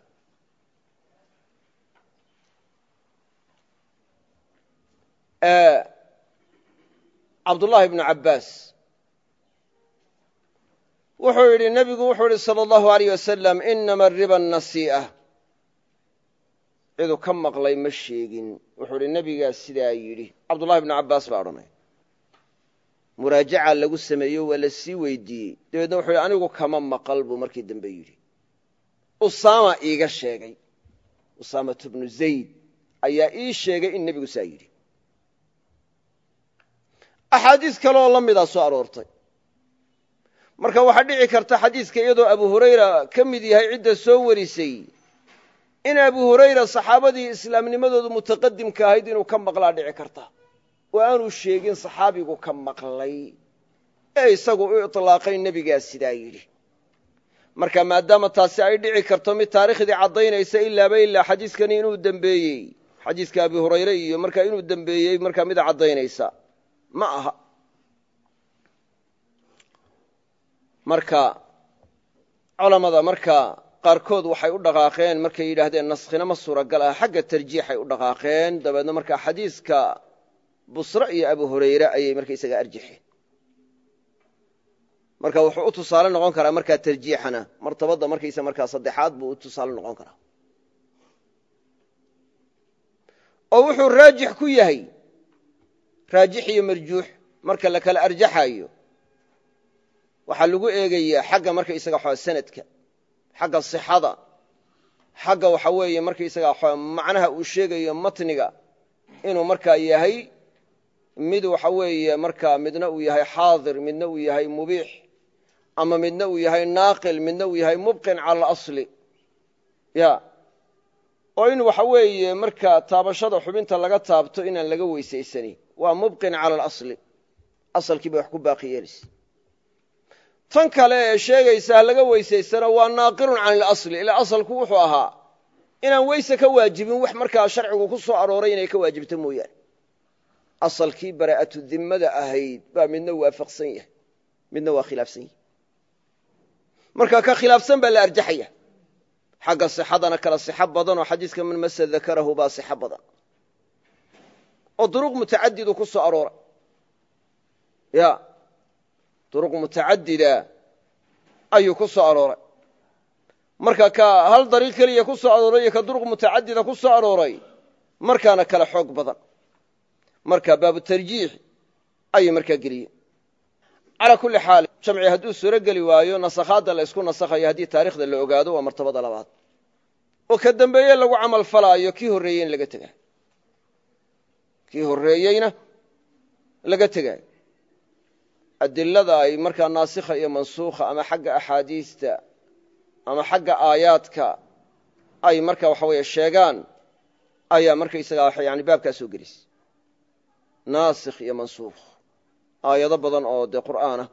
A: Cabdullaahi bnu cabbaas wuxuu yidhi nebigu wuxuu yidhi salى اllahu aleyh wasalam inama riba nasii'a ciduu ka maqlay ma sheegin. Wuxuu idhi nebigaa sidaa yidhi. Cabdullahi bnu cabbaas baa odhanaya muraajaca lagu sameeyo waa la sii weydiiyey. Dabeedna wuxuu yidhi anigu kama maqal buu markii dambe yidhi. Usaama iiga sheegay. Usaamatu bnu zayd ayaa ii sheegay in nebigu saa yidhi. Axaadiis kaleoo la midaa soo aroortay. Marka waxaa dhici karta xadiiska iyadoo abu hurayra ka mid yahay cidda soo warisay in abu hurayra saxaabadii islaamnimadoodu mutaqadimka ahayd inuu ka maqlaa dhici karta. Oo aanu sheegin saxaabigu ka maqlay. Ee isagu u iطlaaqay nebigaa sidaa yidhi. Marka maadaama taasi ay dhici karto mid taarikhdii caddaynaysa ilaaba ilaa xadiiskani inuu dembeeyey xadiiska abi hurayre iyo marka inuu dembeeyey markaa mid caddaynaysa. Ma aha. Marka culammada marka qaarkood waxay u dhaqaaqeen markay yidhaahdeen naskhina ma suuragal ah xagga tarjiixay u dhaqaaqeen dabeedna markaa xadiiska busre iyo abu hurayre ayay markaysaga arjixeen. Marka wuxuu u tusaale noqon karaa markaa tarjiixana martabadda markaysa markaa saddexaad buu u tusaale noqon karaa. Oo wuxuu raajix ku yahay raajix iyo marjuux marka la kala waxaa lagu eegayaa xagga markaysaga sanadka xagga sixada. Xagga waxa weeye markaysaga xo macnaha uu sheegayo matniga inuu markaa yahay mid waxa weeye markaa midna uu yahay xaadir midna uu yahay mubiix ama midna uu yahay naaqil midna uu yahay mubqin cala alasli ya. Oo in waxa weeye markaa taabashada xubinta laga taabto inaan laga weysaysanin. Waa mubqin cala alasli asalkii bay wax ku baaqi yeelaysa tan kale ee sheegaysa laga weysaysano waa naaqilun can ilasli ilaa asalku wuxuu ahaa inaan weyse ka waajibin wax markaa sharcigu ku soo arooray inay ka waajibto mooyaane. Asalkii baraa'atu dimmada ahayd baa midna waafaqsan yahay midna waa khilaafsan yahay. Marka ka khilaafsan baa la arjaxaya. Xagga sixadana kala sixo badan oo xadiiska man masa dakarahu baa sixo badan. Oo duruq mutacadidu ku soo arooray duruq mutacadida ayuu ku soo arooray. Marka ka hal dariiq keliya ku soo arooray iyo ka duruq mutacadida ku soo arooray markaana kala xoog badan. Marka baabu tarjiix ayay markaa geliyeen calaa kulli xaal jamci hadduu suuro geli waayo nasakhaadda la ysku nasakhayo haddii taarikhda la ogaado waa martabada labaad. Oo ka dambeeye lagu camal falaayo kii horreeyey in kii horreeyeyna laga tegaayo adilada ay markaa naasikha iyo mansuukha ama xagga axaadiista ama xagga aayaadka ay marka waxa weeye sheegaan ayaa markaysagaa yani baabkaa soo gelisay naasikh iyo mansuukh aayado badan oo dee qur'aanah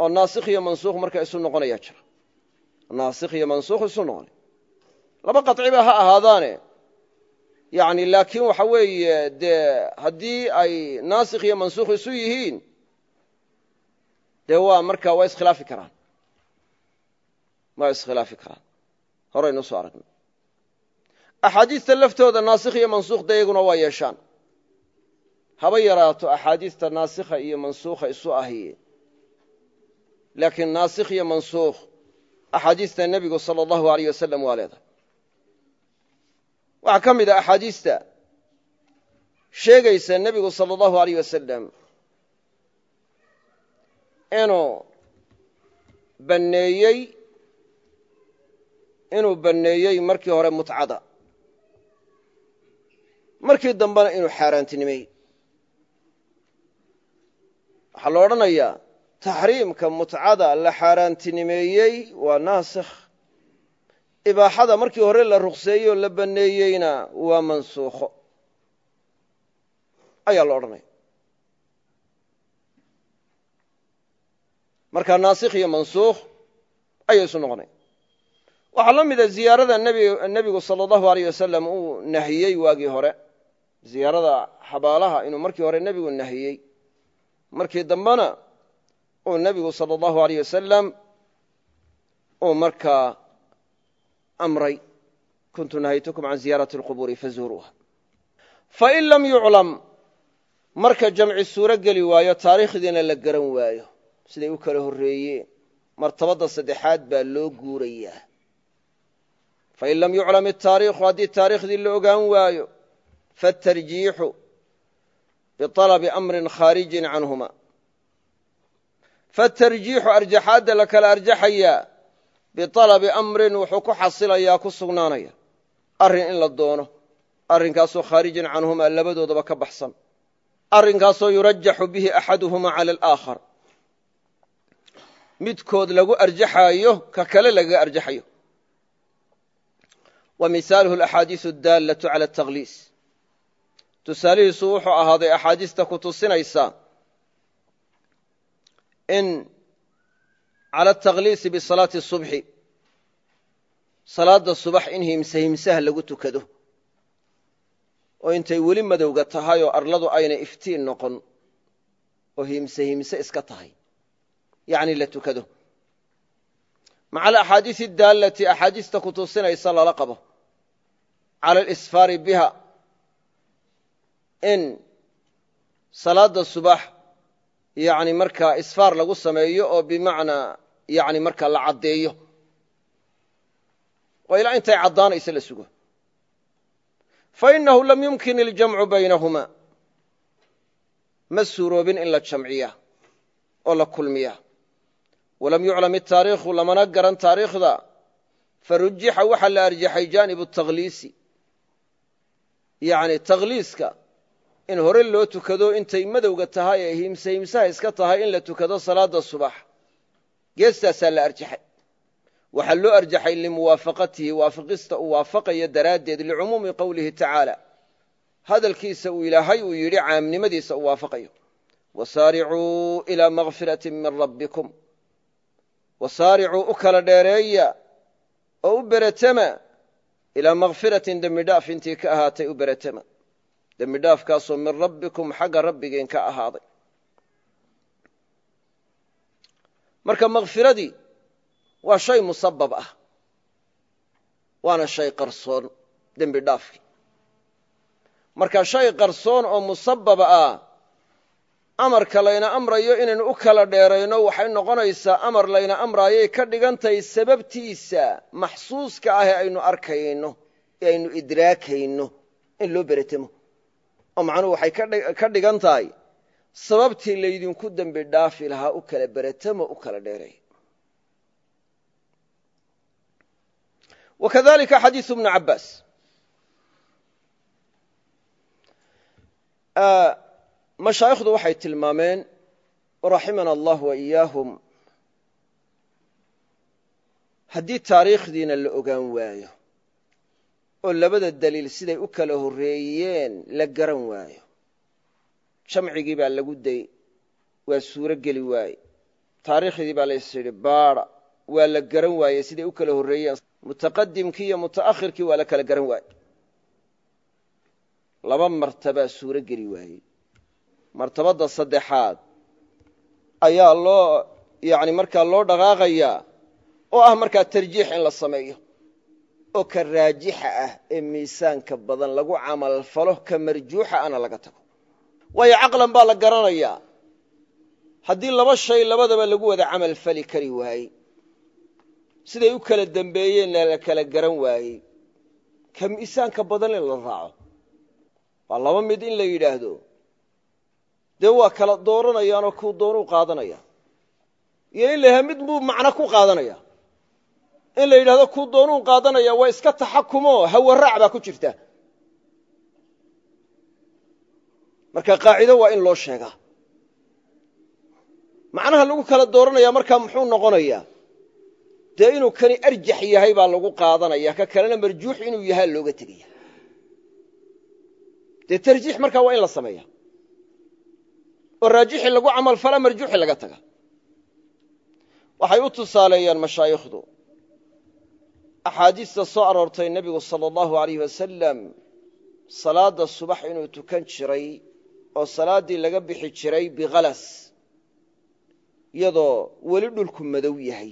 A: oo naasikh iyo mansuukh marka isu noqonayaa jira. Naasikh iyo mansuukh isu noqonay. Laba qaciba ha ahaadaane. Yani laakiin waxa weeye dee haddii ay naasikh iyo mansuukh isu yihiin dee waa marka waa iskhilaafi karaan. Waa iskhilaafi karaan. Horaynu soo aragnay axaadiista laftooda naasikh iyo mansuukh de iyaguna waa yeeshaan. Haba yaraato axaadiista naasikha iyo mansuukha isu ahiye laakiin naasikh iyo mansuukh axaadiista nebigu sala allahu aleyh wasalam waa leedahay. Waxaa ka mid a axaadiista sheegaysa nebigu sala allahu aleyh wasalam inuu banneeyey inuu banneeyey markii hore mutcada. Markii dambena inuu xaaraantinimeeyey waxaa la odhanayaa taxriimka mutcada la xaaraantinimeeyey waa naasikh. Ibaaxada markii hore la ruqseeyey oo la banneeyeyna waa mansuukho. Ayaa la odhanaya marka naasikh iyo mansuukh ayay isu noqonaya waxaa la mida ziyaarada nebigu sala allahu aleyh wasalam uu nahiyey waagii hore. Ziyaarada xabaalaha inuu markii hore nebigu nahiyey. Markii dambena uu nebigu sala allahu aleyh wasalam uu markaa amray kuntu nahaytukum can ziyaarati alqubuuri fazuuruuha. Fain lam yuclam marka jamci suuro geli waayo taariikhdiina la garan waayo siday u kala horreeyeen martabadda saddexaad baa loo guurayaa. Fain lam yuclam itaariikhu haddii taariikhdii la ogaan waayo faatarjiixu biطalabi amrin khaarijin canhuma. Faatarjiixu arjaxaadda la kala arjaxayaa biطalabi amrin wuxuu ku xasilayaa ku sugnaanaya arrin in la doono arrinkaasoo khaarijin canhumaa labadoodaba ka baxsan. Arrinkaasoo yurajaxu bihi axaduhuma cala alaakhar midkood lagu arjaxaayo ka kale lagaga arjaxayo. Wa misaaluhu alaxaadiisu addaallatu cala ataqliis tusaalihiisu wuxuu ahaaday axaadiista ku tusinaysa in cala ataqliisi bisalaati subxi salaadda subax in himse himsaha lagu tukado oo intay weli madowga tahay oo arladu ayna iftiin noqon oo himse himse iska tahay yacni la tukado. Maca alaxaadiisi daallati axaadiista ku tusinaysa lala qabo. Cala alisfaari biha. In salaadda subax yani markaa isfaar lagu sameeyo oo bimacnaa yani markaa la caddeeyo. Oo ilaa intay caddaanaysa la sugo. Fainahu lam yumkin iljamcu baynahuma. Ma suuroobin in la jamciya oo la kulmiya walam yuclam itaariikhu lamana garan taariikhda farujixa waxaa la arjaxay jaanibu takhliisi yani takhliiska in hore loo tukado intay madowga tahay ee himse himsaha iska tahay in la tukado salaada subax geestaasaa la arjaxay waxaa loo arjaxay limuwaafaqatihi waafaqista uu waafaqayo daraaddeed licumuumi qowlihi tacaala hadalkiisa uu ilaahay uu yidhi caamnimadiisa uu waafaqayo wasaaricuu ilaa makfirati min rabbikum wasaaricuu u kala dheereeya oo u beretama ilaa makfiratin dembi dhaaf intii ka ahaatay u beretama. Dembi dhaafkaasoo min rabbikum xagga rabbigeen ka ahaaday. Marka makfiradii waa shay musabab ah waana shay qarsoon dembi dhaafkii. Marka shay qarsoon oo musababa ah amarka layna amrayo inaynu u kala dheerayno waxay noqonaysaa amar layna amraayay ka dhigantahay sababtiisa maxsuuska ah ee aynu arkayno ee aynu idraakayno in loo beretamo oo macnuhu waxay ka dhigan tahay sababtii laydinku dembi dhaafi lahaa u kala beretamo u kala dheeray. Wakadalika xadiisu bnu cabbaas mashaayikhdu waxay tilmaameen raximana allah wa haddii taariikhdiina la ogaan waayo oo labada daliil siday u kala horreeyeen la garan waayo jamcigii baa lagu day waa suuro geli waaye taariikhdii baa lays yidhi baada waa la garan waaye siday u kala horreeyeen. Mutaqadimkii iyo muta'akhirkii waa la kala garan waaye laba martabaa suuro geli waayey martabadda saddexaad ayaa loo yani markaa loo dhaqaaqayaa oo ah markaa tarjiix in la sameeyo oo ka raajixa ah ee miisaanka badan lagu camalfalo ka marjuuxa ana laga tago. Waayo caqlan baa la garanayaa. Haddii laba shay labadaba lagu wada camal fali kari waayey siday u kala dembeeyeenna la kala garan waayey ka miisaanka badan in la raaco waa laba mid in la yidhaahdo dee waa kala dooranayaanoo kuu doonuu qaadanaya iyo in la yahay mid buu macno ku qaadanaya. In la yidhahdo kuu doonuu qaadanaya waa iska taxakumo hawaraac baa ku jirta. Marka qaacido waa in loo sheegaa. Macnaha lagu kala dooranaya markaa muxuu noqonayaa. Dee inuu kani arjax yahay baa lagu qaadanaya ka kalena marjuux inuu yahaa looga tegaya. Dee tarjiix markaa waa in la sameeya oo raajixi lagu camal fala marjuuxi laga taga. Waxay u tusaaleeyaan mashaayikhdu axaadiista soo aroortay nebigu sala allahu alayh wasalam salaadda subax inuu tukan jiray oo salaaddii laga bixi jiray bikhalas iyadoo weli dhulku madow yahay.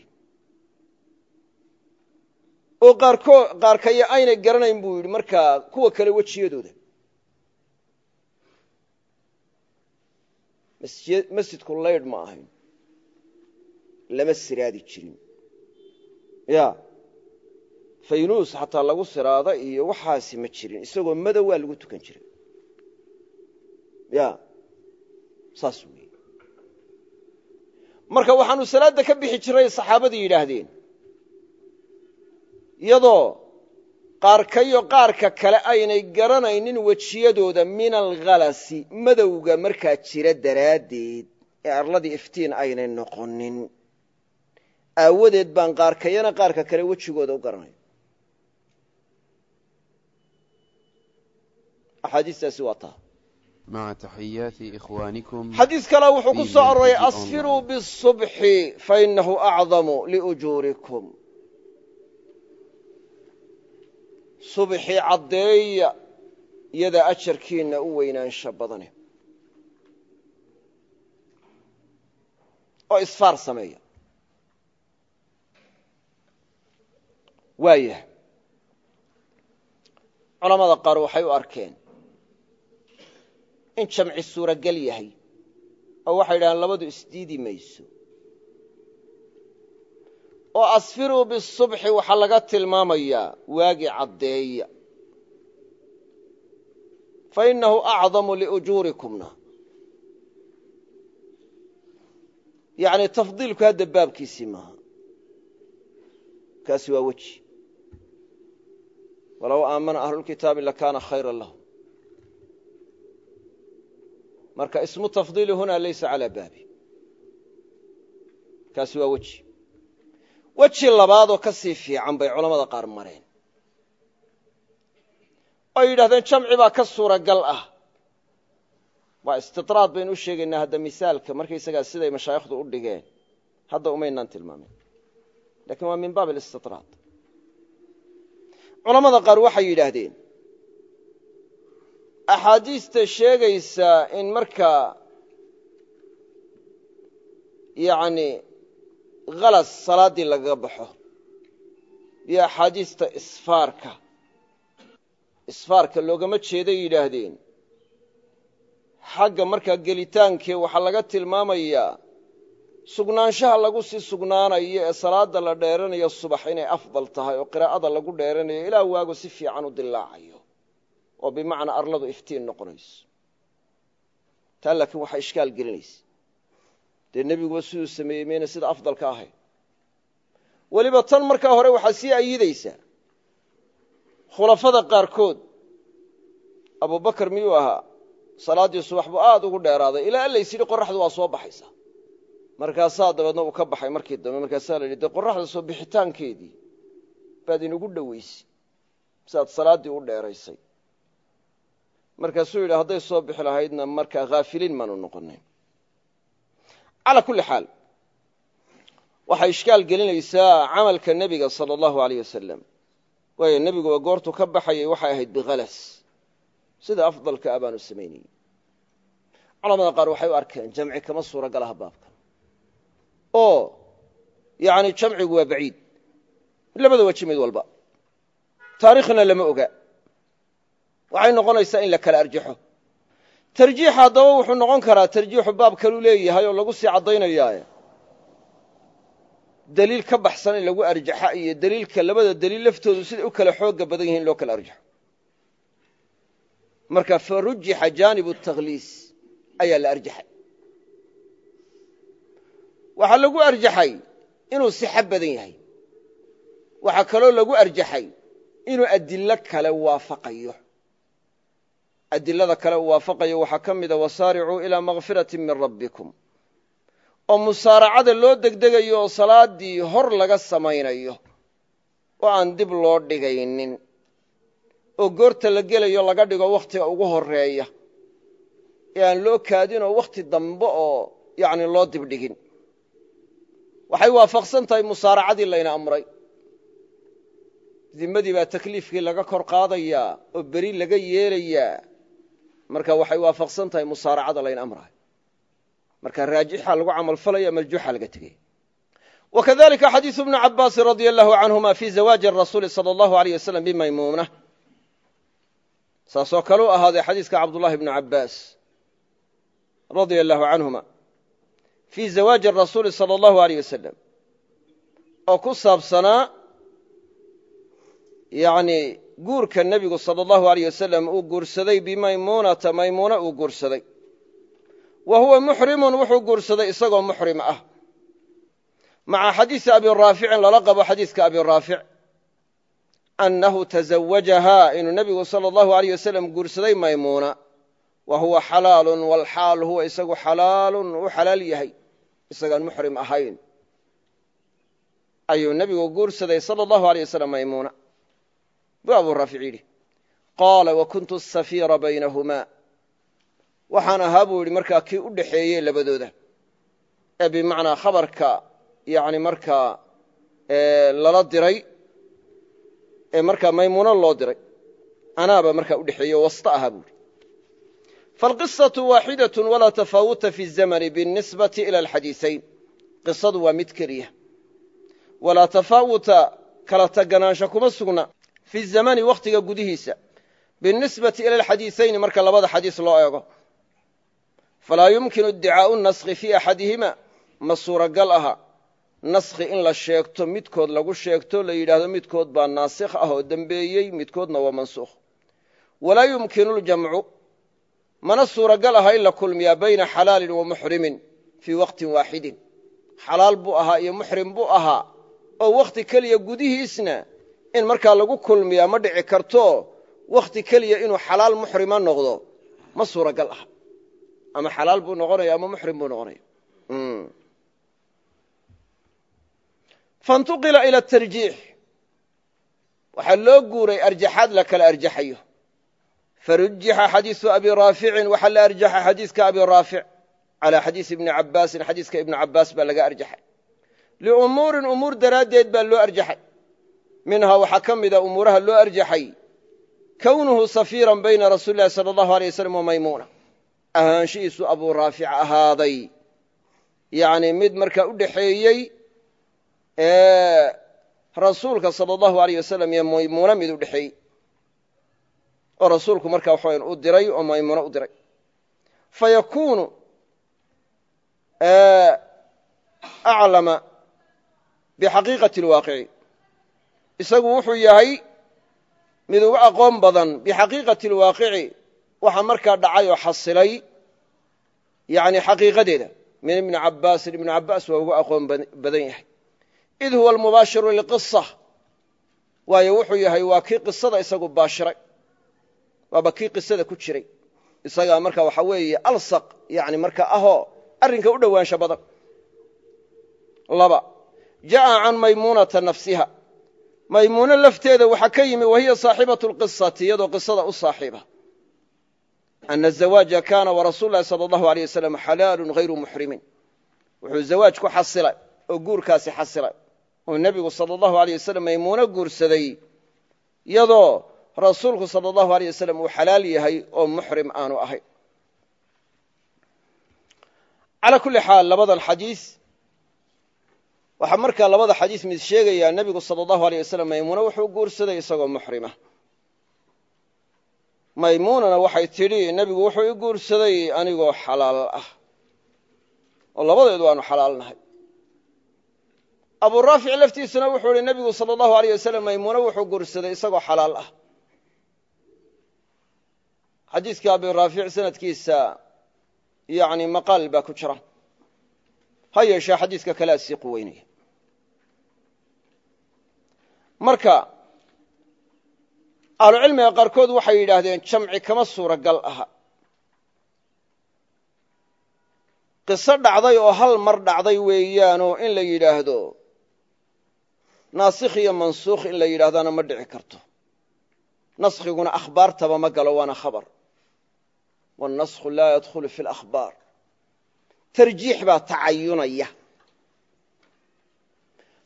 A: Oo qaarkaya aynay garanayn buu yidhi markaa kuwa kale wejiyadooda masjidku laydh ma ahayn. Lama siraadi jirin. Ya. Faynuus xataa lagu siraada iyo waxaasi ma jirin. Isagoo madow waa lagu tukan jiray. Ya. Saas weeye marka waxaanu salaadda ka bixi jiray saxaabadii yidhaahdeen iyadoo qaarkayo qaarka kale aynay garanaynin wejiyadooda min alghalasi madowga markaa jira daraaddeed ee arladii iftiin aynay noqonin aawadeed baan qaarkayana qaarka kale wejigooda u garanaya axaadiistaasi waa taa. Xadiis kale wuxuu ku soo aroray asfiruu bisubxi fainahu acdamu liujuurikum subxii caddeeya iyadaa ajarkiinna u weynaansha badane oo isfaar sameeya. Waayah culamada qaar waxay u arkeen in jamci suuragal yahay oo waxay yidhahdeen labadu isdiidi mayso oo asfiruu bisubxi waxaa laga tilmaamayaa waagi caddeeya. Fa innahu acdamu liujuurikumna. Yacni tafdiilku hadda baabkiisii maaha. Kaasi waa weji. Walow aamana ahlulkitaabi lakaana khayra lahum. Marka ismu tafdiili huna laysa calaa baabi. Kaasi waa weji weji labaadoo ka sii fiican bay culamada qaar mareen. Oo yidhahdeen jamci baa ka suuragal ah. Waa istidraad baynu u sheegaynaa hadda misaalka markaysagaa siday mashaayikhdu u dhigeen. Hadda umaynaan tilmaamin. Lakin waa min baab alistidraad. Culamada qaar waxay yidhaahdeen axaadiista sheegaysa in markaa yani halas salaaddii lagaga baxo iyo axaadiista isfaarka isfaarka loogama jeeday yidhaahdeen xagga markaa gelitaankii waxaa laga tilmaamayaa sugnaanshaha lagu sii sugnaanayo ee salaada la dheeranayo subax inay afdal tahay oo qiraa'ada lagu dheeranayo ilaa waagu si fiican u dilaacayo oo bimacnaa arladu iftiin noqonayso taa laakiin waxaa ishkaal gelinaysa dee nebiguba siduu sameeyey mayna sida afdalka ahayd weliba tan markaa hore waxaa sii ayidaysaa khulafada qaarkood abubakar miyuu ahaa? Salaaddii subax buu aada ugu dheeraaday. Ilaa allays yidhi qoraxdu waa soo baxaysaa markaasaa dabeedna uu ka baxay markii dambe. Markaasaa la yidhi dee qoraxda soo bixitaankeedii baad inugu dhoweysay siaad salaaddii u dheeraysay. Markaasuu yidhi hadday soo bixi lahaydna markaa haafiliin maanu noqonayn calaa kulli xaal. Waxay ishkaal gelinaysaa camalka nebiga sala allahu aleyh wasalam waayo nebiguba goortuu ka baxayay waxay ahayd bikhalas sida afdalka a baanu samaynayey culamada qaar waxay u arkeen jamci kama suura galaha baabkan. Oo yani jamcigu waa baciid. Labada weji mid walba. Taariikhna lama oga. Waxay noqonaysaa in la kala arjaxo tarjiix haddaba wuxuu noqon karaa tarjiixu baab kalu leeyahay oo lagu sii caddaynayaaye deliil ka baxsan in lagu arjaxa iyo deliilka labada deliil laftoodu siday u kala xooga badan yihiin in loo kala arjaxo. Marka farujixa jaanibu takhliis ayaa la arjaxay. Waxaa lagu arjaxay inuu sixa badan yahay. Waxaa kaloo lagu arjaxay inuu adilo kale waafaqayo adilada kale uu waafaqayo waxaa ka mida wasaaricuu ilaa makfirati min rabbikum. oo musaaracada loo degdegayo oo salaaddii hor laga samaynayo oo aan dib loo dhigaynin oo goorta la gelayo laga dhigo wakhtiga ugu horreeya ee aan loo kaadinoo wakhti dambe oo yani loo dibdhigin waxay waafaqsan tahay musaaracadii layna amray. Dimadii baa takliifkii laga kor qaadayaa oo beri laga yeelayaa marka waxay waafaqsan tahay musaaracada layna amrahay. Marka raajixa lagu camal falaya marjuuxa laga tegay wakadalika xadiisu bni cabaasin radia allahu canhuma fi zawaaji rasuuli sala allahu aleyh wasalam bimaymuuna saasoo kale u ahaaday xadiiska cabdullahi bni cabaas radia allahu canhuma fii zawaaji rasuuli sala allahu aleyh wasalam oo ku saabsanaa yani guurka nebigu sala allahu aleyh wasalam uu guursaday bimaymuunata maymuuna uu guursaday. Wa huwa muxrimun wuxuu guursaday isagoo muxrim ah. Maca xadiisi abi raaficin lala qabo xadiiska abi raafic annahu tazawajahaa inuu nebigu sala allahu aleyh wasalam guursaday maymuuna wa huwa xalaalun walxaal huwa isagu xalaalun u xalaal yahay isagaan muxrim ahayn. Ayuu nebigu guursaday sala allahu aleyh wasalam maymuuna buu abu raafic yidhi qaala wa kuntu safiira baynahumaa waxaan ahaa buu yidhi markaa kii u dhexeeyey labadooda ee bimacnaa khabarka yani markaa lala diray ee markaa maymuuno loo diray anaaba markaa udhexeeye o wasta ahaa buu yidhi falqisaةu waaxidaة walaa tafaawuta fi الzamani biالnisbati ilى alxadiiثayn qisadu waa mid keliya walaa tafaawuta kala taganaansho kuma sugna fi zamani wakhtiga gudihiisa binisbati ila alxadiiثayni marka labada xadiis loo eego falaa yumkinu iddicaau naskhi fii axadihima ma suuragal aha naskhi in la sheegto midkood lagu sheegto la yidhaahdo midkood baa naasikh ah oo dembeeyey midkoodna waa mansuukh walaa yumkinu ljamcu mana suuragal aha in la kulmiyaa bayna xalaalin wa muxrimin fii waqtin waaxidin xalaal buu ahaa iyo muxrim buu ahaa oo wakhti keliya gudihiisna in markaa lagu kulmiyaa ma dhici karto wakhti keliya inuu xalaal muxrima noqdo ma suuragal ah. Ama xalaal buu noqonaya ama muxrim buu noqonaya faintuqila ila tarjiix. Waxaa loo guuray arjaxaad la kala arjaxayo. Farujixa xadiisu abi raaficin waxaa la arjaxa xadiiska abi raafic calaa xadiisi ibni cabaasin xadiiska ibni cabaas baa laga arjaxay. Liumuurin umuur daraaddeed baa loo arjaxay minhaa waxaa ka mida umuuraha loo arjaxay kownuhu safiiran bayna rasuuli lahi sala allahu alay waslm wa maymuuna ahaanshihiisu abuu raafic ahaaday. Yani mid markaa u dhexeeyey rasuulka sala allahu aleyh wasalam iyo maymuuna mid u dhexeeyey oo rasuulku markaa waxawan u diray oo maymuuna u diray. Fayakuunu aclama bixaqiiqati alwaaqici isagu wuxuu yahay mid uga aqoon badan bixaqiiqati alwaaqici waxa markaa dhacay oo xasilay yani xaqiiqadeeda. Min ibni cabaasin ibnu cabaas waa uga aqoon badan yahay. Id huwa almubaashiru lilqisa waayo wuxuu yahay waa kii qisada isagu baashiray. Waaba kii qisada ku jiray. Isagaa marka waxa weeye alsaq yani marka ahoo arrinka u dhowaansha badan. Laba jaءa can maymuunata nafsiha maymuuno lafteeda waxaa ka yimi wahiya saaxibatu lqisati iyadoo qisada u saaxiiba. Ana zawaaja kaana warasuul lahi sala allahu aleyh wasalam xalaalu hayru muxrimin wuxuu zawaaj ku xasilay oo guurkaasi xasilay. Oo nebigu sala allahu aleyh wasalam maymuuno guursaday iyadoo rasuulku sala allahu aleyh wasalam uu xalaal yahay oo muxrim aanu ahayn calaa kulli xaal labadan xadiis waxaa markaa labada xadiis mid sheegayaa nebigu sala allahu aleyh wasalam maymuuno wuxuu guursaday isagoo muxrima. Maymuunana waxay tidhi nebigu wuxuu i guursaday anigoo xalaal ah oo labadeedu aanu xalaalnahay aburaafic laftiisuna wuxuu ihi nebigu sala allahu aleyh wasalam maymuuno wuxuu guursaday isagoo xalaal ah. Xadiiska abiraafic sanadkiisa yani maqaal baa ku jira. Ha yeeshee xadiiska kalea sii quweynaya marka ahlucilmiga qaarkood waxay yidhaahdeen jamci kama suuragal aha. Qiso dhacday oo hal mar dhacday weeyaanoo in la yidhaahdo naasikh iyo mansuukh in la yidhahdana ma dhici karto. Naskhiguna akhbaartaba ma galo waana khabar. Wاnnaskhu laa yadkhulu fi اlakhbaar tarjiix baa tacayunaya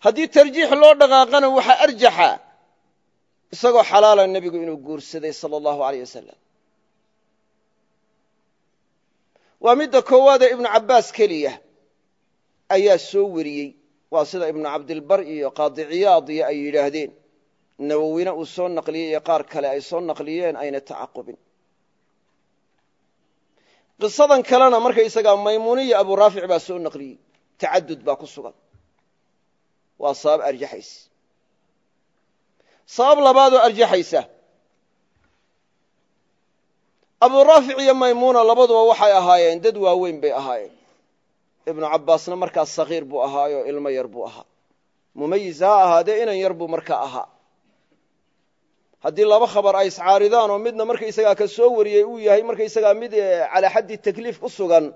A: haddii tarjiix loo dhaqaaqana waxaa arjaxa isagoo xalaala nebigu inuu guursaday sala allahu aleyh wasalam waa midda koowaadee ibnu cabbaas keliya ayaa soo weriyey waa sida ibnu cabdilbar iyo qaadiciyaad iyo ay yidhaahdeen nawowina uu soo naqliyey iyo qaar kale ay soo naqliyeen ayna tacaqubin qisadan kalena markaysagaa maymuuniya aburaafic baa soo naqliyey tacadud baa ku sugan waa sabab arjaxaysa. Sabab labaadoo arjaxaysa. Aburaafic iyo maymuuna labaduba waxay ahaayeen dad waaweyn bay ahaayeen. Ibnu cabbaasna markaa sagiir buu ahaayoo ilmo yar buu ahaa. Mumayis ha ahaadee inan yar buu markaa ahaa. Haddii laba khabar ay iscaaridaan oo midna markaysagaa ka soo wariyey uu yahay markaysagaa mid calaa xaddi takliif ku sugan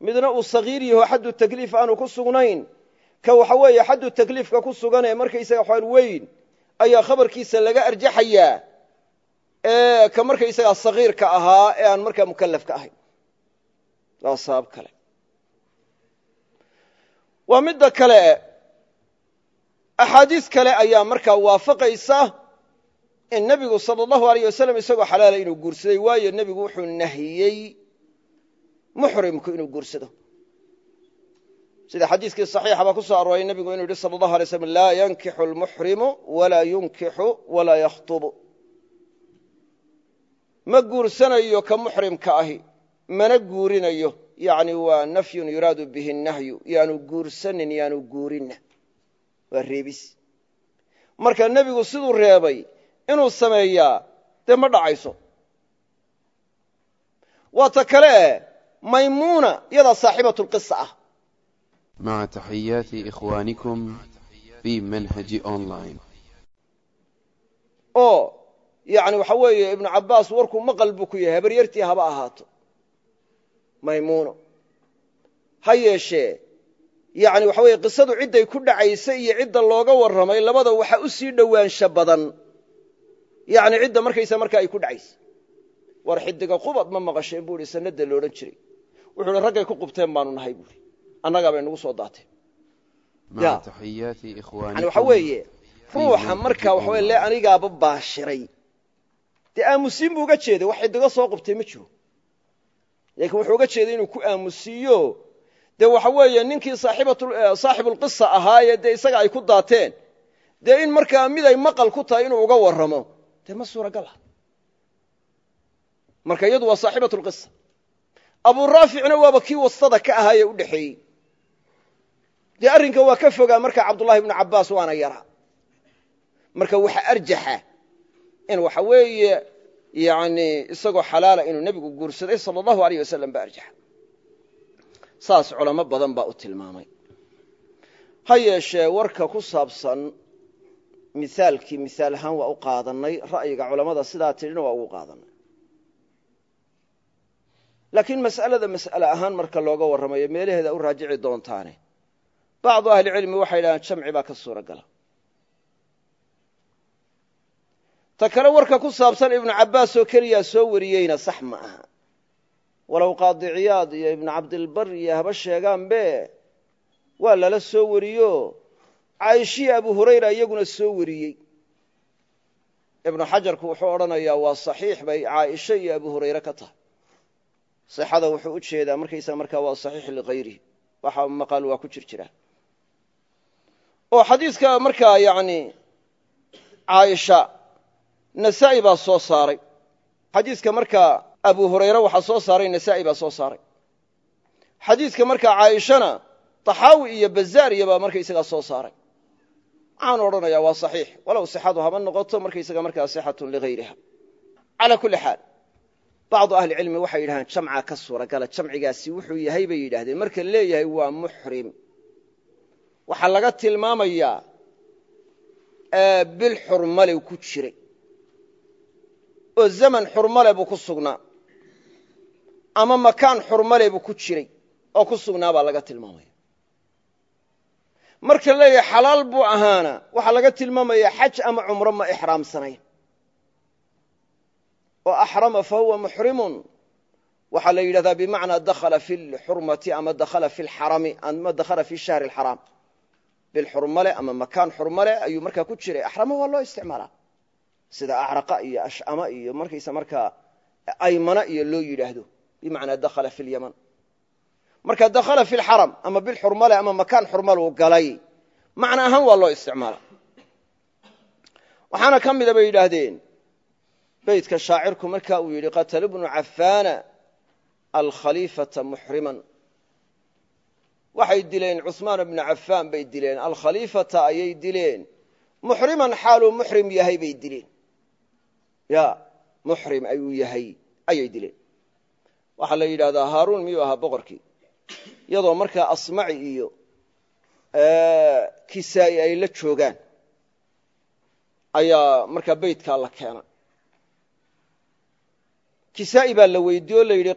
A: midna uu sagiir yaho xaddu takliif aanu ku sugnayn ka waxa weeye xaddu takliifka ku sugan ee markaysaga waxaan weyn ayaa khabarkiisa laga arjaxayaa ee ka markaysagaa sagiirka ahaa ee aan markaa mukalafka ahayn. Waa sabab kale. Waa midda kale axaadiis kale ayaa markaa waafaqaysa in nebigu sala allahu aleyh wasalam isagoo xalaala inuu guursaday waayo nebigu wuxuu nahiyey muxrimku inuu guursado sida xadiiskii saxiixa baa ku soo arooray nebigu inuu yihi sala allahu alay slam laa yankixu lmuxrimu walaa yunkixu walaa yakhtubu. Ma guursanayo ka muxrimka ahi mana guurinayo yani waa nafyun yuraadu bihi nahyu yaanu guursanin yaanu guurinna. Waa reebis. Marka nebigu siduu reebay inuu sameeyaa dee ma dhacayso. Waa ta kale maymuuna yadaa saaxibatu lqisa ah
B: مع تحيات إخوانكم في منهج أونلاين
A: oo yani waxa weeye ibnu cabbaas warkuu maqal buu ku yahay habaryartii haba ahaato maymuuno ha yeeshee yani waxa weye qisadu cidday ku dhacaysa iyo cidda looga warramay labada waxa u sii dhowaansha badan yani cidda markaysa markaa ay ku dhacaysa war xidiga qubad ma maqasheen buu ihi sanada loodhan jiray wuxuu hi raggay ku qubteen baanu nahay buui annagaa bay nagu soo daatee waxa weeye ruuxa marka waxawe le anigaaba baashiray. Dee aamusiin buu uga jeeday wax cidiga soo qubtay ma jiro. Laakiin wuxuu uga jeeday inuu ku aamusiiyo. Dee waxa weeye ninkii eh, saaxibulqisa ahaayee dee isaga ay ku daateen. Dee in markaa mid ay maqal ku tahay inuu uga warramo. Dee ma suuragala ah. marka iyadu waa saaxibatulqisa abuu raaficna waaba kii wastada ka ahaayee udhexeeyey dee arrinka waa ka fogaa marka cabdullahi ibnu cabbaas waana yaraa. Marka waxa arjaxa in waxa weeye yani isagoo xalaala inuu nebigu guursaday sala allahu aleyh wasalam ba arjaxa. Saas culamo badan baa u tilmaamay. Ha yeeshee warka ku saabsan mithaalkii mithaal ahaan waa u qaadanay ra'yiga culammada sidaa tidhina waa ugu qaadanay laakiin mas'alada mas'ale ahaan marka looga warramayo meelaheeda u raajici doontaane bacdu ahlicilmi waxay yidhahdeen jamci baa ka suura gala ta kale warka ku saabsan ibnu cabbaas oo keliyaa soo wariyeyna sax ma aha walow qaadiciyaad iyo ibnu cabdilbar iyo haba sheegaanbe waa lala soo wariyo caaishiya abu hurayra iyaguna soo wariyey ibnu xajarku wuxuu odhanayaa waa saxiix bay caaisha iyo abu hurayre ka tahay sixada wuxuu u jeedaa markaysaga markaa waa saxiix likayrihi waxa maqaal waa ku jir oo xadiiska markaa yani caaisha nasa'i baa soo saaray. Xadiiska markaa abu hurayre waxaa soo saaray nasa'i baa soo saaray. Xadiiska markaa caaishana taxaawi iyo bazaar iyobaa markaysagaa soo saaray. Waxaan odhanayaa waa saxiix. Walow sixadu haba noqoto markaysaga markaa sixatun ligayriha calaa kulli xaal bacdu ahlicilmi waxay yidhahdeen jamca ka suuragala jamcigaasi wuxuu yahay bay yidhahdeen marka leeyahay waa muxrim waxaa laga tilmaamayaa bil xurmale ku jiray. Oo zaman xurmale buu ku sugnaa. Ama makaan xurmale buu ku jiray oo ku sugnaa baa laga tilmaamaya. Marka leeyahay xalaal buu ahaana waxaa laga tilmaamayaa xaj ama cumro ma ixraamsanayn. Oo axrama fa huwa muxrimun. Waxaa la yidhahdaa bimacnaa dakhala fi lxurmati ama dakhala fi lxarami ama dakhala fi shahri alxaraam bil xurmale ama makaan xurmale ayuu markaa ku jiray. Axrama waa loo isticmaalaa. Sida acraqa iyo ashama iyo markaysa markaa aymana iyo loo yidhaahdo. Bimacnaa dakhala fi lyaman marka dakhala fi lxaram ama bil xurmale ama makaan xurmaluu galay macna ahaan waa loo isticmaala waxaana ka mida bay yidhaahdeen. Beytka shaacirku marka uu yidhi qatalu bnu cafaana alkhaliifata muxriman waxay dileen cuثmaan bna cafaan bay dileen alkhaliifata ayay dileen. Muxriman xaaluu muxrim yahay bay dileen. Ya muxrim ayuu yahay ayay dileen. Waxaa la yidhahdaa haaruun miyuu ahaa boqorkii? Iyadoo markaa asmaci iyo kisaa'i ay la joogaan ayaa markaa beytkaa la keena kisaa'i baa la weydiye o la yidhi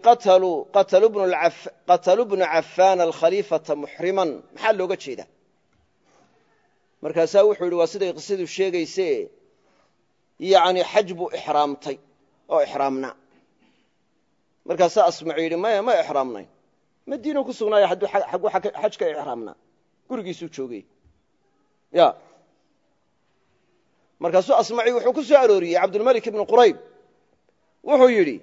A: qatalu bnu cafaan alkhaliifata muxriman maxaa looga jeeda markaasaa wuxuu yidhi waa siday qisadu sheegayse yani xaj buu ixraamtay oo ixraamnaa markaasaa asmaci yidhi maya ma ixraamnayn madiinu ku sugnaaya hadduu xaggu xaj ixraamnaa gurigiisuu joogay. Ya. Markaasuu asmaci wuxuu ku soo arooriyey cabdulmalik ibnu qurayb. Wuxuu yidhi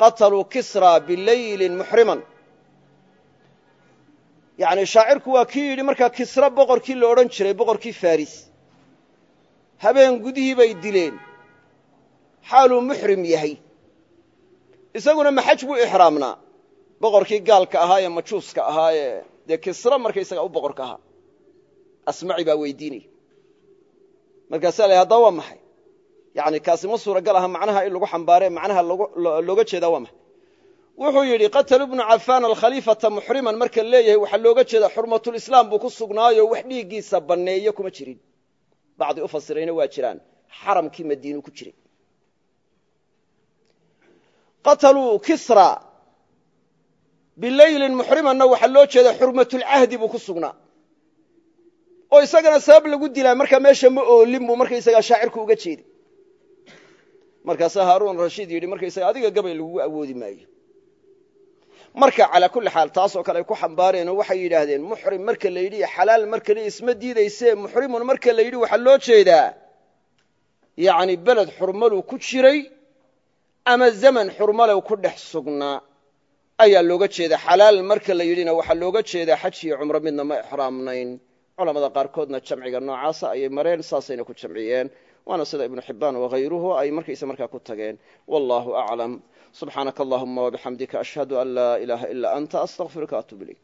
A: qataluu kisra bilaylin muxriman yani shaacirku waa kii yidhi markaa kisra boqorkii la odhan jiray boqorkii faris habeen gudihii bay dileen. Xaaluu muxrim yahay. Isaguna ma xaj buu ixraamnaa boqorkii gaalka ahaa ee majuuska ahaa ee dee kisra markaysaga u boqorka ahaa. Asmaci baa weydiinaya markaasaa la maxay yani kaasi ma suuragal aha macnaha in lagu xambaare macnaha looga jeedaa waa maxay? Wuxuu yidhi qatalu bnu cafaan alkhaliifata muxriman marka leeyahay waxaa looga jeeda xurmatulislaam buu ku sugnaayo wax dhiiggiisa banneeyo kuma jirin. Bacdi u fasirayna waa jiraan xaramkii madiinu ku jiray. Qataluu kisra bilaylin muxrimanna waxaa loo jeeda xurmatulcahdi buu ku sugnaa. Oo isagana sabab lagu dilaa markaa meesha ma oolin buu markaysagaa shaacirku uga jeeday markaasaa haaruun rashiid yidhi markaysaga adiga gabay lagugu awoodi maayo. Marka calaa kulli xaal taasoo kale ay ku xambaareenoo waxay yidhaahdeen muxrim marka la yidhi xalaal marka la isma diidayse muxrimun marka la yidhi waxaa loo jeedaa. Yani beled xurmaluu ku jiray ama zaman xurmalow ku dhex sugnaa ayaa looga jeeda xalaal marka la yidhina waxaa looga jeedaa xaj iyo cumro midna ma ixraamnayn. Culamada qaarkoodna jamciga noocaasa ayay mareen saasayna ku jamciyeen waana sida ibnu xibbaan wahayruhu ay markaysa markaa ku tageen. Wallahu aclam subxaanaka allahuma wabixamdika ashhadu an laa ilaaha ilaa anta astaqfiruka atub ilayk